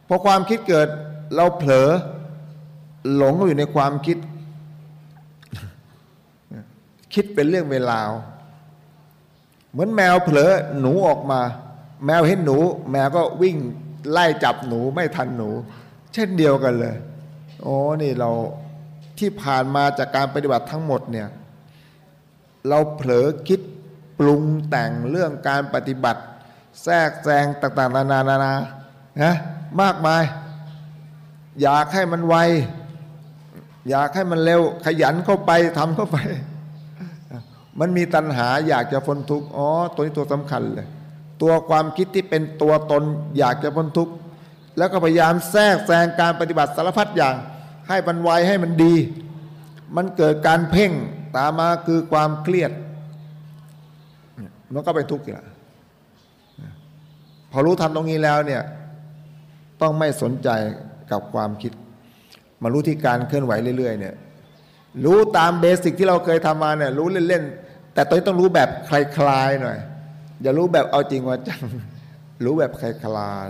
พอความคิดเกิดเราเผลอหลงอยู่ในความคิด คิดเป็นเรื่องเวลา เหมือนแมวเผลอหนูออกมา แมวเห็นหนู แมวก็วิ่งไล่จับหนูไม่ทันหนู เช่นเดียวกันเลย โอ้นี่เราที่ผ่านมาจากการปฏิบัติทั้งหมดเนี่ยเราเผลอคิดปรุงแต่งเรื่องการปฏิบัติ แทรกแซงต่างๆนานานานานะมากมาย อยากให้มันไว อยากให้มันเร็วขยันเข้าไปทำเข้าไป มันมีตัณหาอยากจะพ้นทุกข์อ๋อตัวนี้ตัวสำคัญเลย ตัวความคิดที่เป็นตัวตนอยากจะพ้นทุกข์แล้วก็พยายามแทรกแซงการปฏิบัติสารพัดอย่าง ให้มันไวให้มันดี มันเกิดการเพ่งตามมาคือความเครียด มันก็เป็นทุกข์อีกละพอรู้ทันตรงนี้แล้วเนี่ยต้องไม่สนใจกับความคิด มารู้ที่การเคลื่อนไหวเรื่อยๆเนี่ยรู้ตามเบสิกที่เราเคยทำมาเนี่ยรู้เล่นๆ แต่ตอนนี้ต้องรู้แบบคลายๆหน่อย อย่ารู้แบบเอาจริงว่าจัง รู้แบบคลาย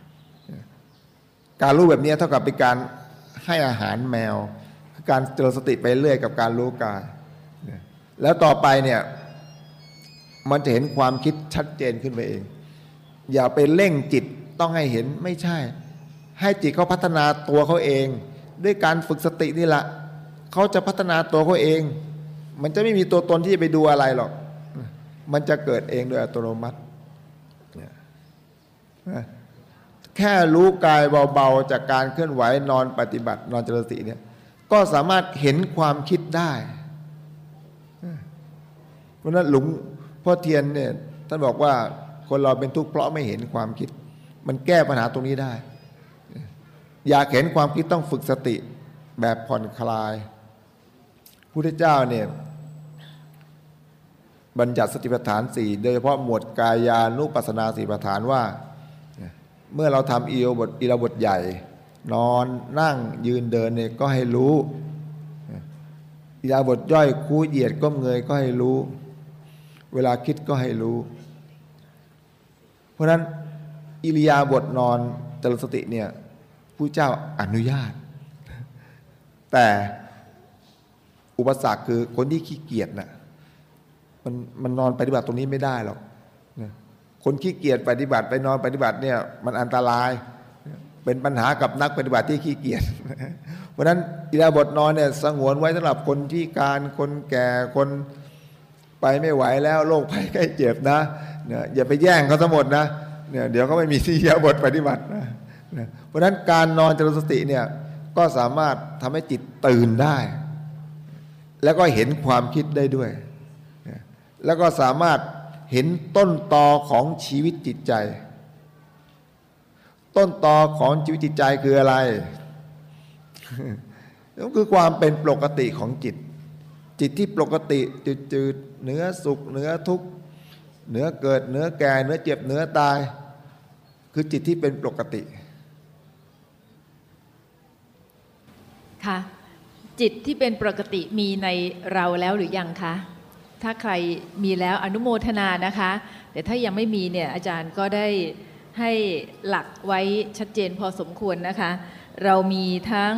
ๆการรู้แบบนี้เท่ากับเป็นการให้อาหารแมวคือการเจริญสติไปเรื่อยกับการรู้กาย แล้วต่อไปเนี่ย มันจะเห็นความคิดชัดเจนขึ้นไปเอง อย่าไปเร่งจิตต้องให้เห็นไม่ใช่ ให้จิตเขาพัฒนาตัวเขาเอง ด้วยการฝึกสตินี่แหละเขาจะพัฒนาตัวเขาเอง มันจะไม่มีตัวตนที่จะไปดูอะไรหรอก มันจะเกิดเองโดยอัตโนมัติ แค่รู้กายเบาๆ จากการเคลื่อนไหวนอนปฏิบัติ นอนเจริญสติเนี่ย ก็สามารถเห็นความคิดได้เพราะฉะนั้นหลวงพ่อเทียนเนี่ยท่านบอกว่าคนเราเป็นทุกข์เพราะไม่เห็นความคิด มันแก้ปัญหาตรงนี้ได้ อยากเห็นความคิดต้องฝึกสติแบบผ่อนคลายพุทธเจ้าเนี่ย บัญญัติสติปัฏฐานสี่โดยเฉพาะหมวดกายานุปัสสนาสติปัฏฐานว่า เมื่อเราทำอีโอบทอีรบทใหญ่ นอนนั่งยืนเดินเนี่ยก็ให้รู้อีรบทย่อยคู่เหยียดก้มเงยก็ให้รู้ เวลาคิดก็ให้รู้ เพราะฉะนั้นอิริยาบถนอนเจริญสติเนี่ยผู้เจ้าอนุญาต แต่อุปสรรคคือคนที่ขี้เกียจน่ะ มันมันนอนปฏิบัติตรงนี้ไม่ได้หรอกนะคนขี้เกียจปฏิบัติไปนอนปฏิบัติเนี่ยมันอันตราย เป็นปัญหากับนักปฏิบัติที่ขี้เกียจเพราะนั้นอิราบถนอนเนี่ยสงวนไว้สำหรับคนที่การคนแก่คนไปไม่ไหวแล้วโรคภัยไข้เจ็บนะเนี่ยอย่าไปแย่งเขาทั้งหมดนะเนี่ยเดี๋ยวเขาไม่มีที่อิราบถปฏิบัตินะเพราะฉะนั้นการนอนเจริญสติเนี่ยก็สามารถทำให้จิตตื่นได้ แล้วก็เห็นความคิดได้ด้วย แล้วก็สามารถเห็นต้นตอของชีวิตจิตใจ ต้นตอของชีวิตจิตใจคืออะไรก็คือความเป็นปกติของจิต จิตที่ปกติจืดๆเหนือสุขเหนือทุกข์เหนือเกิดเหนือแก่เหนือเจ็บเหนือตาย คือจิตที่เป็นปกติค่ะจิตที่เป็นปกติมีในเราแล้วหรือยังคะ ถ้าใครมีแล้วอนุโมทนานะคะ แต่ถ้ายังไม่มีเนี่ยอาจารย์ก็ได้ให้หลักไว้ชัดเจนพอสมควรนะคะ เรามีทั้ง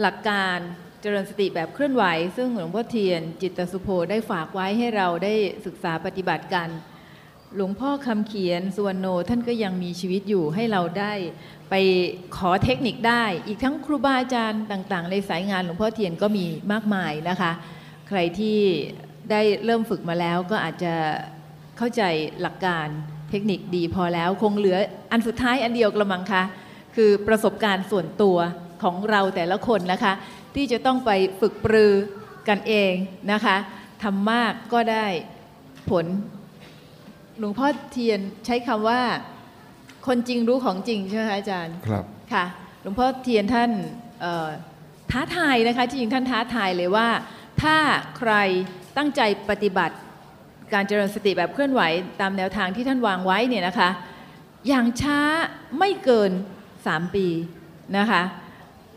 หลักการเจริญสติแบบเคลื่อนไหว ซึ่งหลวงพ่อเทียน จิตตสุโภได้ฝากไว้ให้เราได้ศึกษาปฏิบัติกัน หลวงพ่อคำเขียนสุวรรณโนท่านก็ยังมีชีวิตอยู่ให้เราได้ไปขอเทคนิคได้ อีกทั้งครูบาอาจารย์ต่าง ๆ ในสายงานหลวงพ่อเทียนก็มีมากมายนะคะ ใครที่ ได้เริ่มฝึกมาแล้วก็อาจจะเข้าใจหลักการเทคนิคดีพอแล้ว คงเหลืออันสุดท้ายอันเดียวกระมังคะคือประสบการณ์ส่วนตัวของเราแต่ละคนนะคะ ที่จะต้องไปฝึกปรือกันเองนะคะทำมากก็ได้ผล หลวงพ่อเทียนใช้คำว่า คนจริงรู้ของจริงใช่ไหมคะอาจารย์ครับค่ะ หลวงพ่อเทียนท่านเอ่อท้าทายนะคะที่จริงท่านท้าทายเลยว่า ถ้าใคร ตั้งใจปฏิบัติการเจริญสติแบบเคลื่อนไหวตามแนวทางที่ท่านวางไว้เนี่ยนะคะ อย่างช้าไม่เกิน 3 ปีนะคะ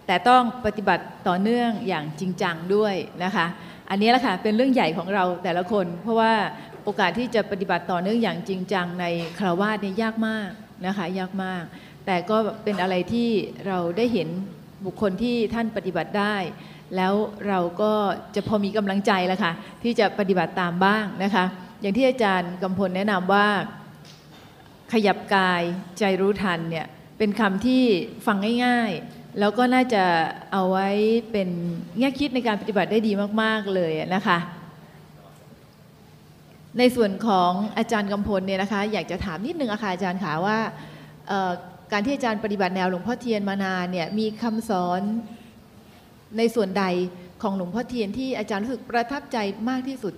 แต่ต้องปฏิบัติต่อเนื่องอย่างจริงจังด้วยนะคะ อันนี้แหละค่ะเป็นเรื่องใหญ่ของเราแต่ละคน เพราะว่าโอกาสที่จะปฏิบัติต่อเนื่องอย่างจริงจังในคราวาสเนี่ยยากมากนะคะยากมาก แต่ก็เป็นอะไรที่เราได้เห็นบุคคลที่ท่านปฏิบัติได้ แล้วเราก็จะพอมีกำลังใจแล้วค่ะ ที่จะปฏิบัติตามบ้างนะคะ อย่างที่อาจารย์กำพลแนะนำว่าขยับกายใจรู้ทันเนี่ยเป็นคำที่ฟังง่ายๆ แล้วก็น่าจะเอาไว้เป็นแง่คิดในการปฏิบัติได้ดีมากๆเลยนะคะ ในส่วนของอาจารย์กำพลเนี่ยนะคะ อยากจะถามนิดนึงอะค่ะอาจารย์ขาว่าการที่อาจารย์ปฏิบัติแนวหลวงพ่อเทียนมานานเนี่ยมีคำสอน ในส่วนใดของหลวงพ่อเทียนที่อาจารย์รู้สึกประทับใจมากที่สุด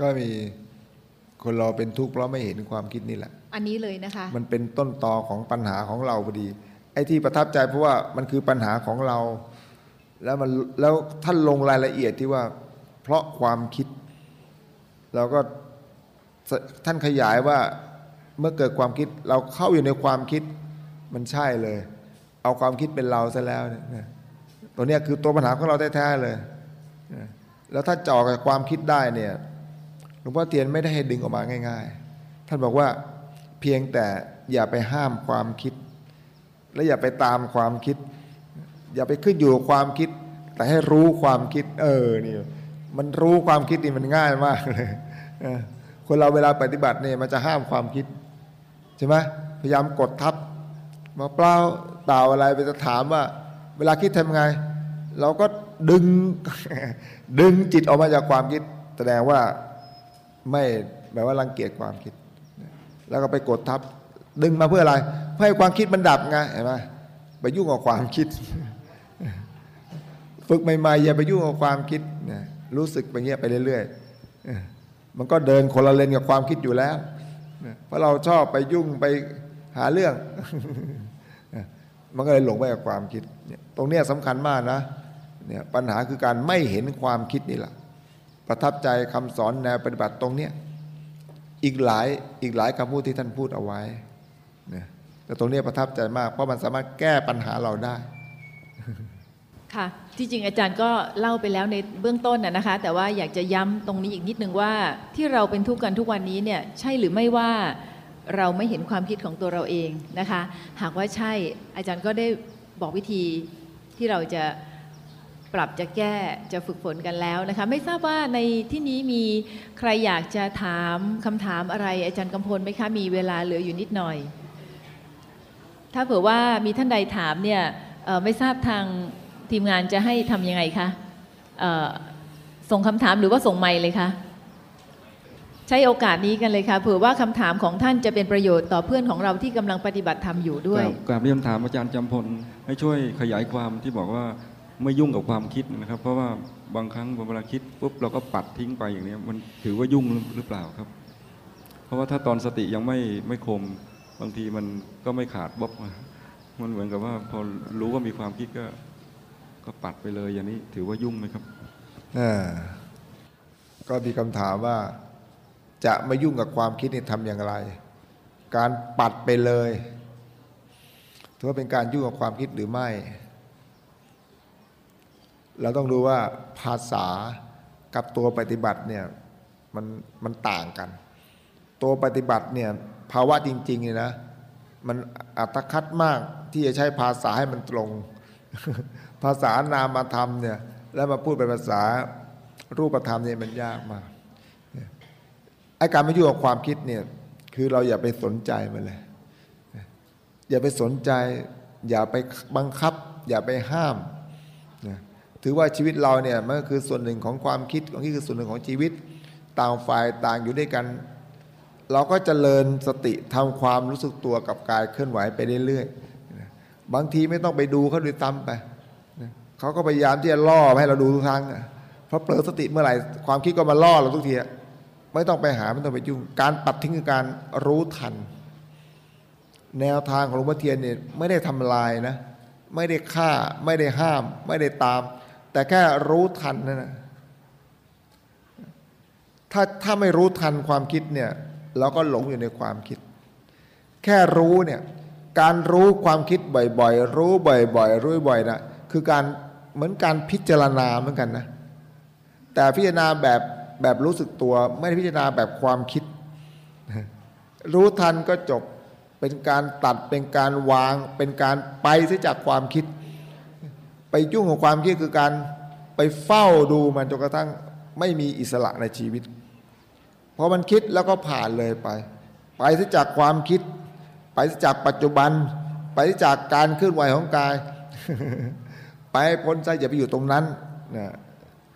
ก็มีคนเราเป็นทุกข์เพราะไม่เห็นความคิดนี่แหละ อันนี้เลยนะคะ มันเป็นต้นตอของปัญหาของเราพอดี ไอ้ที่ประทับใจเพราะว่ามันคือปัญหาของเรา แล้วมันแล้วท่านลงรายละเอียดที่ว่า เพราะความคิด เราก็สท่านขยายว่าเมื่อเกิดความคิดเราเข้าอยู่ในความคิดมันใช่เลย เอาความคิดเป็นเราซะแล้วเนี่ยนะ ตัวเนี้ยคือตัวปัญหาของเราแท้ๆเลย แล้วถ้าเจาะกับความคิดได้เนี่ยหลวงพ่อเทียนไม่ได้ให้ดึงออกมาง่าย ๆ ท่านบอกว่าเพียงแต่อย่าไปห้ามความคิด และอย่าไปตามความคิด อย่าไปขึ้นอยู่กับความคิด แต่ให้รู้ความคิด เออนี่มันรู้ความคิดนี่มันง่ายมากเลยคนเราเวลาปฏิบัติเนี่ยมันจะห้ามความคิดใช่ไหมพยายามกดทับมาเปล่าเปล่าอะไรไปจะถามว่า เวลาคิดทำไง เราก็ดึงดึงจิตออกมาจากความคิด แสดงว่าไม่แบบว่ารังเกียจความคิด แล้วก็ไปกดทับ ดึงมาเพื่ออะไรเพื่อให้ความคิดมันดับไงเห็นไหมไปยุ่งกับความคิด ฝึกใหม่ๆอย่าไปยุ่งกับความคิดนะรู้สึกไปเงี้ยไปเรื่อยๆมันก็เดินคนละเลนกับความคิดอยู่แล้วเพราะเราชอบไปยุ่งไปหาเรื่อง มันก็เลยหลงไปกับความคิด ตรงเนี้ยสำคัญมากนะเนี่ยปัญหาคือการไม่เห็นความคิดนี่แหละประทับใจคำสอนแนวปฏิบัติตรงเนี้ยอีกหลายอีกหลายคำพูดที่ท่านพูดเอาไว้นะแต่ตรงเนี้ยประทับใจมาก เพราะมันสามารถแก้ปัญหาเราได้ค่ะที่จริงอาจารย์ก็เล่าไปแล้วในเบื้องต้นนะนะคะ แต่ว่าอยากจะย้ำตรงนี้อีกนิดนึงว่าที่เราเป็นทุกข์กันทุกวันนี้เนี่ยใช่หรือไม่ว่าเราไม่เห็นความคิดของตัวเราเองนะคะ หากว่าใช่อาจารย์ก็ได้ บอกวิธีที่เราจะปรับจะแก้จะฝึกฝนกันแล้วนะคะ ไม่ทราบว่าในที่นี้มีใครอยากจะถามคำถามอะไรอาจารย์กำพลไหมคะ มีเวลาเหลืออยู่นิดหน่อย ถ้าเผื่อว่ามีท่านใดถามเนี่ยไม่ทราบทางทีมงานจะให้ทำยังไงคะส่งคำถามหรือว่าส่งไมค์เลยคะ ใช้โอกาสนี้กันเลยค่ะเผื่อว่าคำถามของท่านจะเป็นประโยชน์ต่อเพื่อนของเราที่กำลังปฏิบัติธรรมอยู่ด้วยกราบกราบเรียนถามอาจารย์จำพลให้ช่วยขยายความที่บอกว่าไม่ยุ่งกับความคิดนะครับ เพราะว่าบางครั้งเวลาคิดปุ๊บเราก็ปัดทิ้งไปอย่างเนี้ยมันถือว่ายุ่งหรือเปล่าครับ เพราะว่าถ้าตอนสติยังไม่ไม่คมบางทีมันก็ไม่ขาดบ๊อบมามันเหมือนกับว่าพอรู้ว่ามีความคิดก็ ก็ปัดไปเลยอย่างนี้ถือว่ายุ่งไหมครับอ่าก็มีคำถามว่า จะไม่ยุ่งกับความคิดนี่ทำอย่างไร การปัดไปเลยถือว่าเป็นการยุ่งกับความคิดหรือไม่ เราต้องดูว่าภาษากับตัวปฏิบัติเนี่ยมันมันต่างกัน ตัวปฏิบัติเนี่ยภาวะจริงๆเนี่ยนะมันอัตคัดมากที่จะใช้ภาษาให้มันตรง ภาษานามธรรมเนี่ยแล้วมาพูดเป็นภาษารูปธรรมเนี่ยมันยากมาก ไอ้การไม่ยุ่งกับความคิดเนี่ยคือเราอย่าไปสนใจมันเลย อย่าไปสนใจ อย่าไปบังคับ อย่าไปห้ามนะถือว่าชีวิตเราเนี่ยมันก็คือส่วนหนึ่งของความคิดของที่คือส่วนหนึ่งของชีวิตต่างฝ่ายต่างอยู่ด้วยกัน เราก็จเจริญสติทำความรู้สึกตัวกับกายเคลื่อนไหวไปเรื่อยๆบางทีไม่ต้องไปดูเขาด้วยซ้ำไปเขาก็พยายามที่จะล่อให้เราดูทุกครั้งเพราะเผลอสติเมื่อไหร่ความคิดก็มาล่อเราทุกทีอะ ไม่ต้องไปหาไม่ต้องไปยุ่ง การปัดทิ้งคือการรู้ทัน แนวทางของหลวงพ่อเทียนเนี่ยไม่ได้ทำลายนะ ไม่ได้ฆ่าไม่ได้ห้าม ไม่ได้ตาม แต่แค่รู้ทันนั่นนะถ้าถ้าไม่รู้ทันความคิดเนี่ยเราก็หลงอยู่ในความคิด แค่รู้เนี่ยการรู้ความคิดบ่อยๆ รู้บ่อยๆ รู้บ่อยๆนะคือการเหมือนการพิจารณาเหมือนกันนะแต่พิจารณาแบบ แบบรู้สึกตัว ไม่ได้พิจารณาแบบความคิด รู้ทันก็จบเป็นการตัดเป็นการวาง เป็นการไปเสียจากความคิด ไปยุ่งกับความคิดคือการไปเฝ้าดูมันจนกระทั่งไม่มีอิสระในชีวิตพอมันคิดแล้วก็ผ่านเลยไป ไปเสียจากความคิด ไปเสียจากปัจจุบัน ไปเสียจากการเคลื่อนไหวของกาย ไปพ้นใจอย่าไปอยู่ตรงนั้นนะ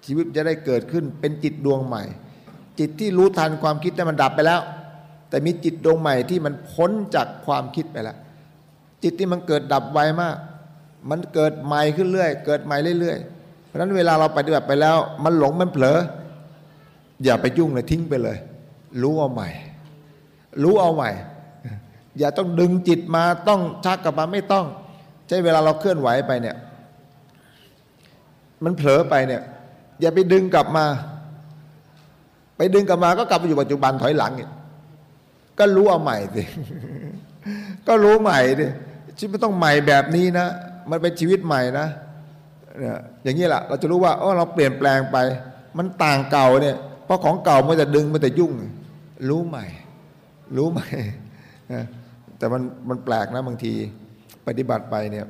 ชีวิตจะได้เกิดขึ้นเป็นจิตดวงใหม่ จิตที่รู้ทันความคิดนั้นมันดับไปแล้ว แต่มีจิตดวงใหม่ที่มันพ้นจากความคิดไปแล้ว จิตที่มันเกิดดับไวมาก มันเกิดใหม่ขึ้นเรื่อย เกิดใหม่เรื่อยๆ เพราะฉะนั้นเวลาเราปฏิบัติไปแล้ว มันหลงมันเผลอ อย่าไปยุ่งเลยทิ้งไปเลย รู้เอาใหม่ รู้เอาใหม่ อย่าต้องดึงจิตมาต้องชักกลับมาไม่ต้อง ใช่เวลาเราเคลื่อนไหวไปเนี่ย มันเผลอไปเนี่ย อย่าไปดึงกลับมา ไปดึงกลับมาก็กลับไปอยู่ปัจจุบันถอยหลังอีกก็รู้เอาใหม่สิก็รู้ใหม่ดิชีวิตมันต้องใหม่แบบนี้นะ มันเป็นชีวิตใหม่นะเนี่ยอย่างนี้แหละเราจะรู้ว่าอ๋อเราเปลี่ยนแปลงไป มันต่างเก่าเนี่ย เพราะของเก่ามันจะดึงมันจะยุ่ง รู้ใหม่ รู้ใหม่แต่มันมันแปลกนะบางทีปฏิบัติไปเนี่ย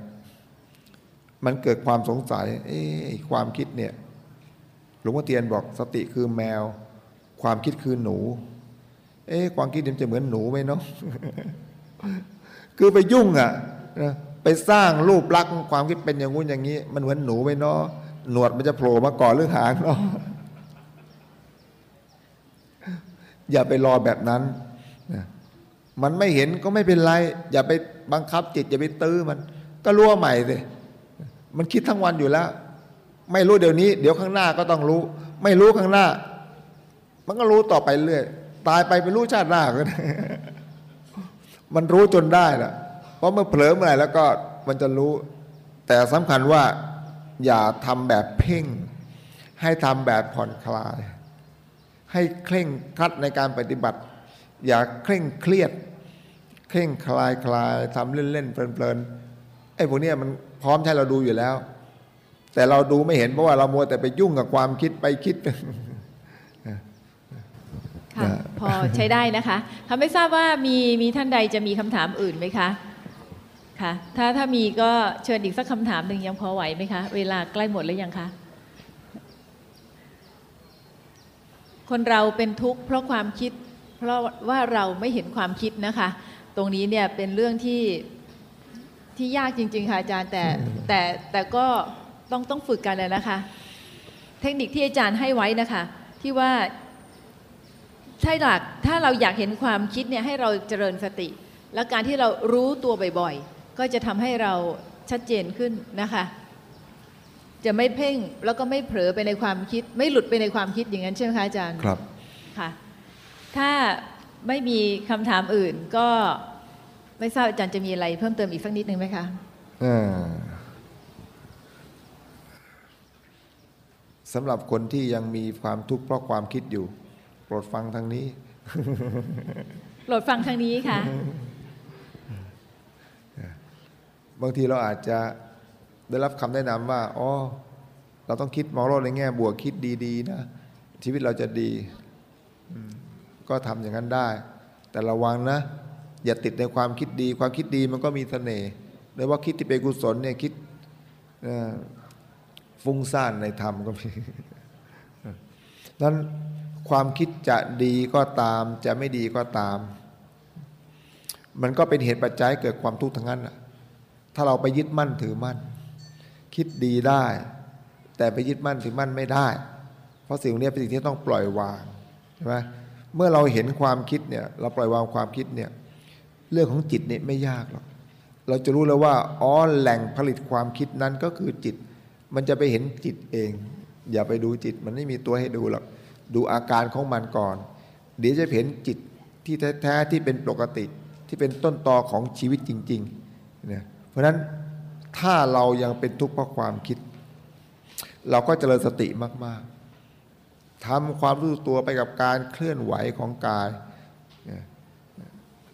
มันเกิดความสงสัย เอ๊ะความคิดเนี่ย หลวงพ่อเทียนบอกสติคือแมว ความคิดคือหนู เอ๊ะความคิดมันจะเหมือนหนูไหมเนาะคือไปยุ่งอะนะไปสร้างรูปลักษณ์ความคิดเป็นอย่างงู้นอย่างนี้ มันเหมือนหนูไหมเนาะหนวดมันจะโผล่มาก่อนหรือหางเนาะอย่าไปรอแบบนั้นนะมันไม่เห็นก็ไม่เป็นไร อย่าไปบังคับจิต อย่าไปตื้อมัน ก็รู้ว่าใหม่สิมันคิดทั้งวันอยู่แล้ว ไม่รู้เดี๋ยวนี้ เดี๋ยวข้างหน้าก็ต้องรู้ ไม่รู้ข้างหน้า มันก็รู้ต่อไปเรื่อยตายไปไปรู้ชาติหน้าก็ได้มันรู้จนได้ละเพราะเมื่อเผลอเมื่อไหร่แล้วก็มันจะรู้ แต่สำคัญว่า อย่าทำแบบเพ่ง ให้ทำแบบผ่อนคลาย ให้เคร่งครัดในการปฏิบัติ อย่าเคร่งเครียด เคร่งคลายคลายทำเล่นๆเพลินๆไอ้พวกนี้มันพร้อมให้เราดูอยู่แล้ว แต่เราดูไม่เห็นเพราะว่าเรามัวแต่ไปยุ่งกับความคิดไปคิดค่ะพอใช้ได้นะคะค่ะไม่ทราบว่ามีมีท่านใดจะมีคำถามอื่นไหมคะค่ะถ้าถ้ามีก็เชิญอีกสักคำถามหนึ่งยังพอไหวไหมคะ เวลาใกล้หมดแล้วยังคะ คนเราเป็นทุกข์เพราะความคิด เพราะว่าเราไม่เห็นความคิดนะคะ ตรงนี้เนี่ยเป็นเรื่องที่ที่ยากจริง ๆ ค่ะอาจารย์แต่แต่แต่ก็ ต้องต้องฝึกกันเลยนะคะ เทคนิคที่อาจารย์ให้ไว้นะคะ ที่ว่าใช่หลักถ้าเราอยากเห็นความคิดเนี่ยให้เราเจริญสติ แล้วการที่เรารู้ตัวบ่อยๆ ก็จะทำให้เราชัดเจนขึ้นนะคะ จะไม่เพ่งแล้วก็ไม่เผลอไปในความคิด ไม่หลุดไปในความคิดอย่างนั้นใช่ไหมคะอาจารย์ครับค่ะ ถ้าไม่มีคำถามอื่นก็ไม่ทราบอาจารย์จะมีอะไรเพิ่มเติมอีกสักนิดนึงไหมคะอ่า สำหรับคนที่ยังมีความทุกข์เพราะความคิดอยู่ โปรดฟังทางนี้ โปรดฟังทางนี้ค่ะ บางทีเราอาจจะได้รับคำแนะนำว่าอ๋อเราต้องคิดมองโลกในแง่บวกคิดดีๆนะชีวิตเราจะดีอืมก็ทำอย่างนั้นได้ แต่ระวังนะ อย่าติดในความคิดดี ความคิดดีมันก็มีเสน่ห์โดยว่าคิดที่เป็นกุศลเนี่ยคิดเอ่อ ฟุ้งซ่านในธรรมก็มีนั้นความคิดจะดีก็ตาม จะไม่ดีก็ตาม มันก็เป็นเหตุปัจจัยเกิดความทุกข์ทั้งนั้นน่ะถ้าเราไปยึดมั่นถือมั่น คิดดีได้ แต่ไปยึดมั่นถือมั่นไม่ได้ เพราะสิ่งนี้เป็นสิ่งที่ต้องปล่อยวางใช่ไหมเมื่อเราเห็นความคิดเนี่ยเราปล่อยวางความคิดเนี่ยเรื่องของจิตเนี่ยไม่ยากหรอกเราจะรู้แล้วว่าอ๋อแหล่งผลิตความคิดนั้นก็คือจิต มันจะไปเห็นจิตเอง อย่าไปดูจิต มันไม่มีตัวให้ดูหรอกดูอาการของมันก่อน เดี๋ยวจะเห็นจิตที่แท้ๆที่เป็นปกติ ที่เป็นต้นตอของชีวิตจริงๆเนี่ยเพราะนั้นถ้าเรายังเป็นทุกข์เพราะความคิด เราก็เจริญสติมากๆทำความรู้สึกตัวไปกับการเคลื่อนไหวของกาย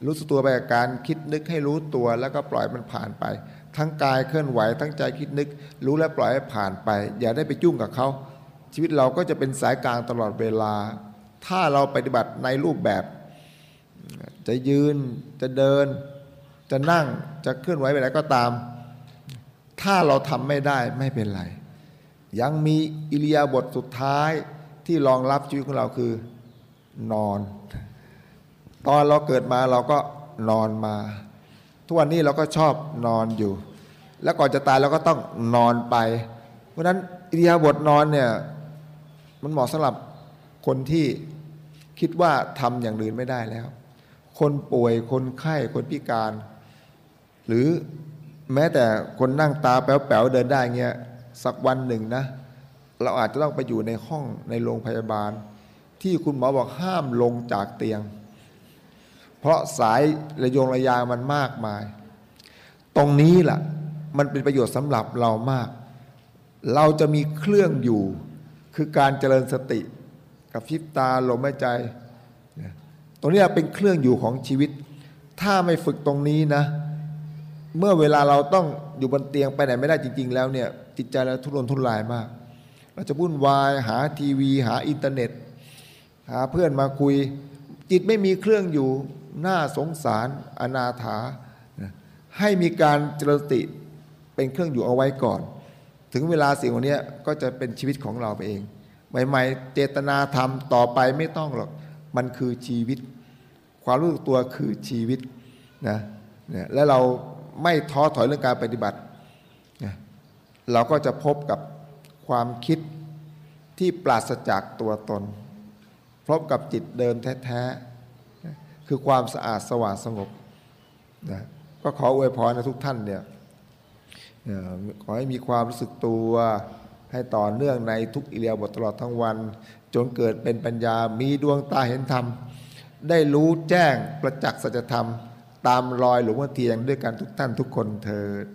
รู้สึกตัวไปกับการคิดนึกให้รู้ตัวแล้วก็ปล่อยมันผ่านไป ทั้งกายเคลื่อนไหวทั้งใจคิดนึก รู้และปล่อยให้ผ่านไป อย่าได้ไปจุ้งกับเขา ชีวิตเราก็จะเป็นสายกลางตลอดเวลา ถ้าเราปฏิบัติในรูปแบบ จะยืนจะเดิน จะนั่งจะเคลื่อนไหวไปไหนก็ตาม ถ้าเราทำไม่ได้ไม่เป็นไร ยังมีอิริยาบถสุดท้ายที่รองรับชีวิตของเราคือนอน ตอนเราเกิดมาเราก็นอนมา ทุกวันนี้เราก็ชอบนอนอยู่ แล้วก่อนจะตายเราก็ต้องนอนไป เพราะนั้นอิริยาบถนอนเนี่ยมันเหมาะสำหรับคนที่คิดว่าทำอย่างอื่นไม่ได้แล้ว คนป่วยคนไข้คนพิการ หรือแม้แต่คนนั่งตาแป๋วๆเดินได้เงี้ยสักวันหนึ่งนะ เราอาจจะต้องไปอยู่ในห้องในโรงพยาบาล ที่คุณหมอบอกห้ามลงจากเตียง ราะสายระยงระยางมันมากมาย ตรงนี้แหละมันเป็นประโยชน์สำหรับเรามาก เราจะมีเครื่องอยู่ คือการเจริญสติกับพริบตาลมหายใจเนี่ยตรงนี้เป็นเครื่องอยู่ของชีวิต ถ้าไม่ฝึกตรงนี้นะ เมื่อเวลาเราต้องอยู่บนเตียงไปไหนไม่ได้จริง ๆ แล้วเนี่ยจิตใจเราทุรนทุรายมาก เราจะวุ่นวายหาทีวี หาอินเทอร์เน็ต หาเพื่อนมาคุย จิตไม่มีเครื่องอยู่ น่าสงสารอนาถา ให้มีการเจริญสติเป็นเครื่องอยู่เอาไว้ก่อน ถึงเวลาสิ่งเหล่านี้ก็จะเป็นชีวิตของเราไปเอง ใหม่ๆ เจตนาทำต่อไปไม่ต้องหรอก มันคือชีวิต ความรู้สึกตัวคือชีวิตนะนี่ยและเราไม่ท้อถอยเรื่องการปฏิบัตินะเราก็จะพบกับความคิดที่ปราศจากตัวตน พบกับจิตเดิมแท้ๆ คือความสะอาดสว่างสงบนะก็ขออวยพรนะทุกท่านเนี่ยขอให้มีความรู้สึกตัวให้ต่อเนื่องในทุกอิเลียบทตลอดทั้งวัน จนเกิดเป็นปัญญามีดวงตาเห็นธรรม ได้รู้แจ้งประจักษ์สัจธรรม ตามรอยหลวงพ่อเทียงด้วยกันทุกท่านทุกคนเถิด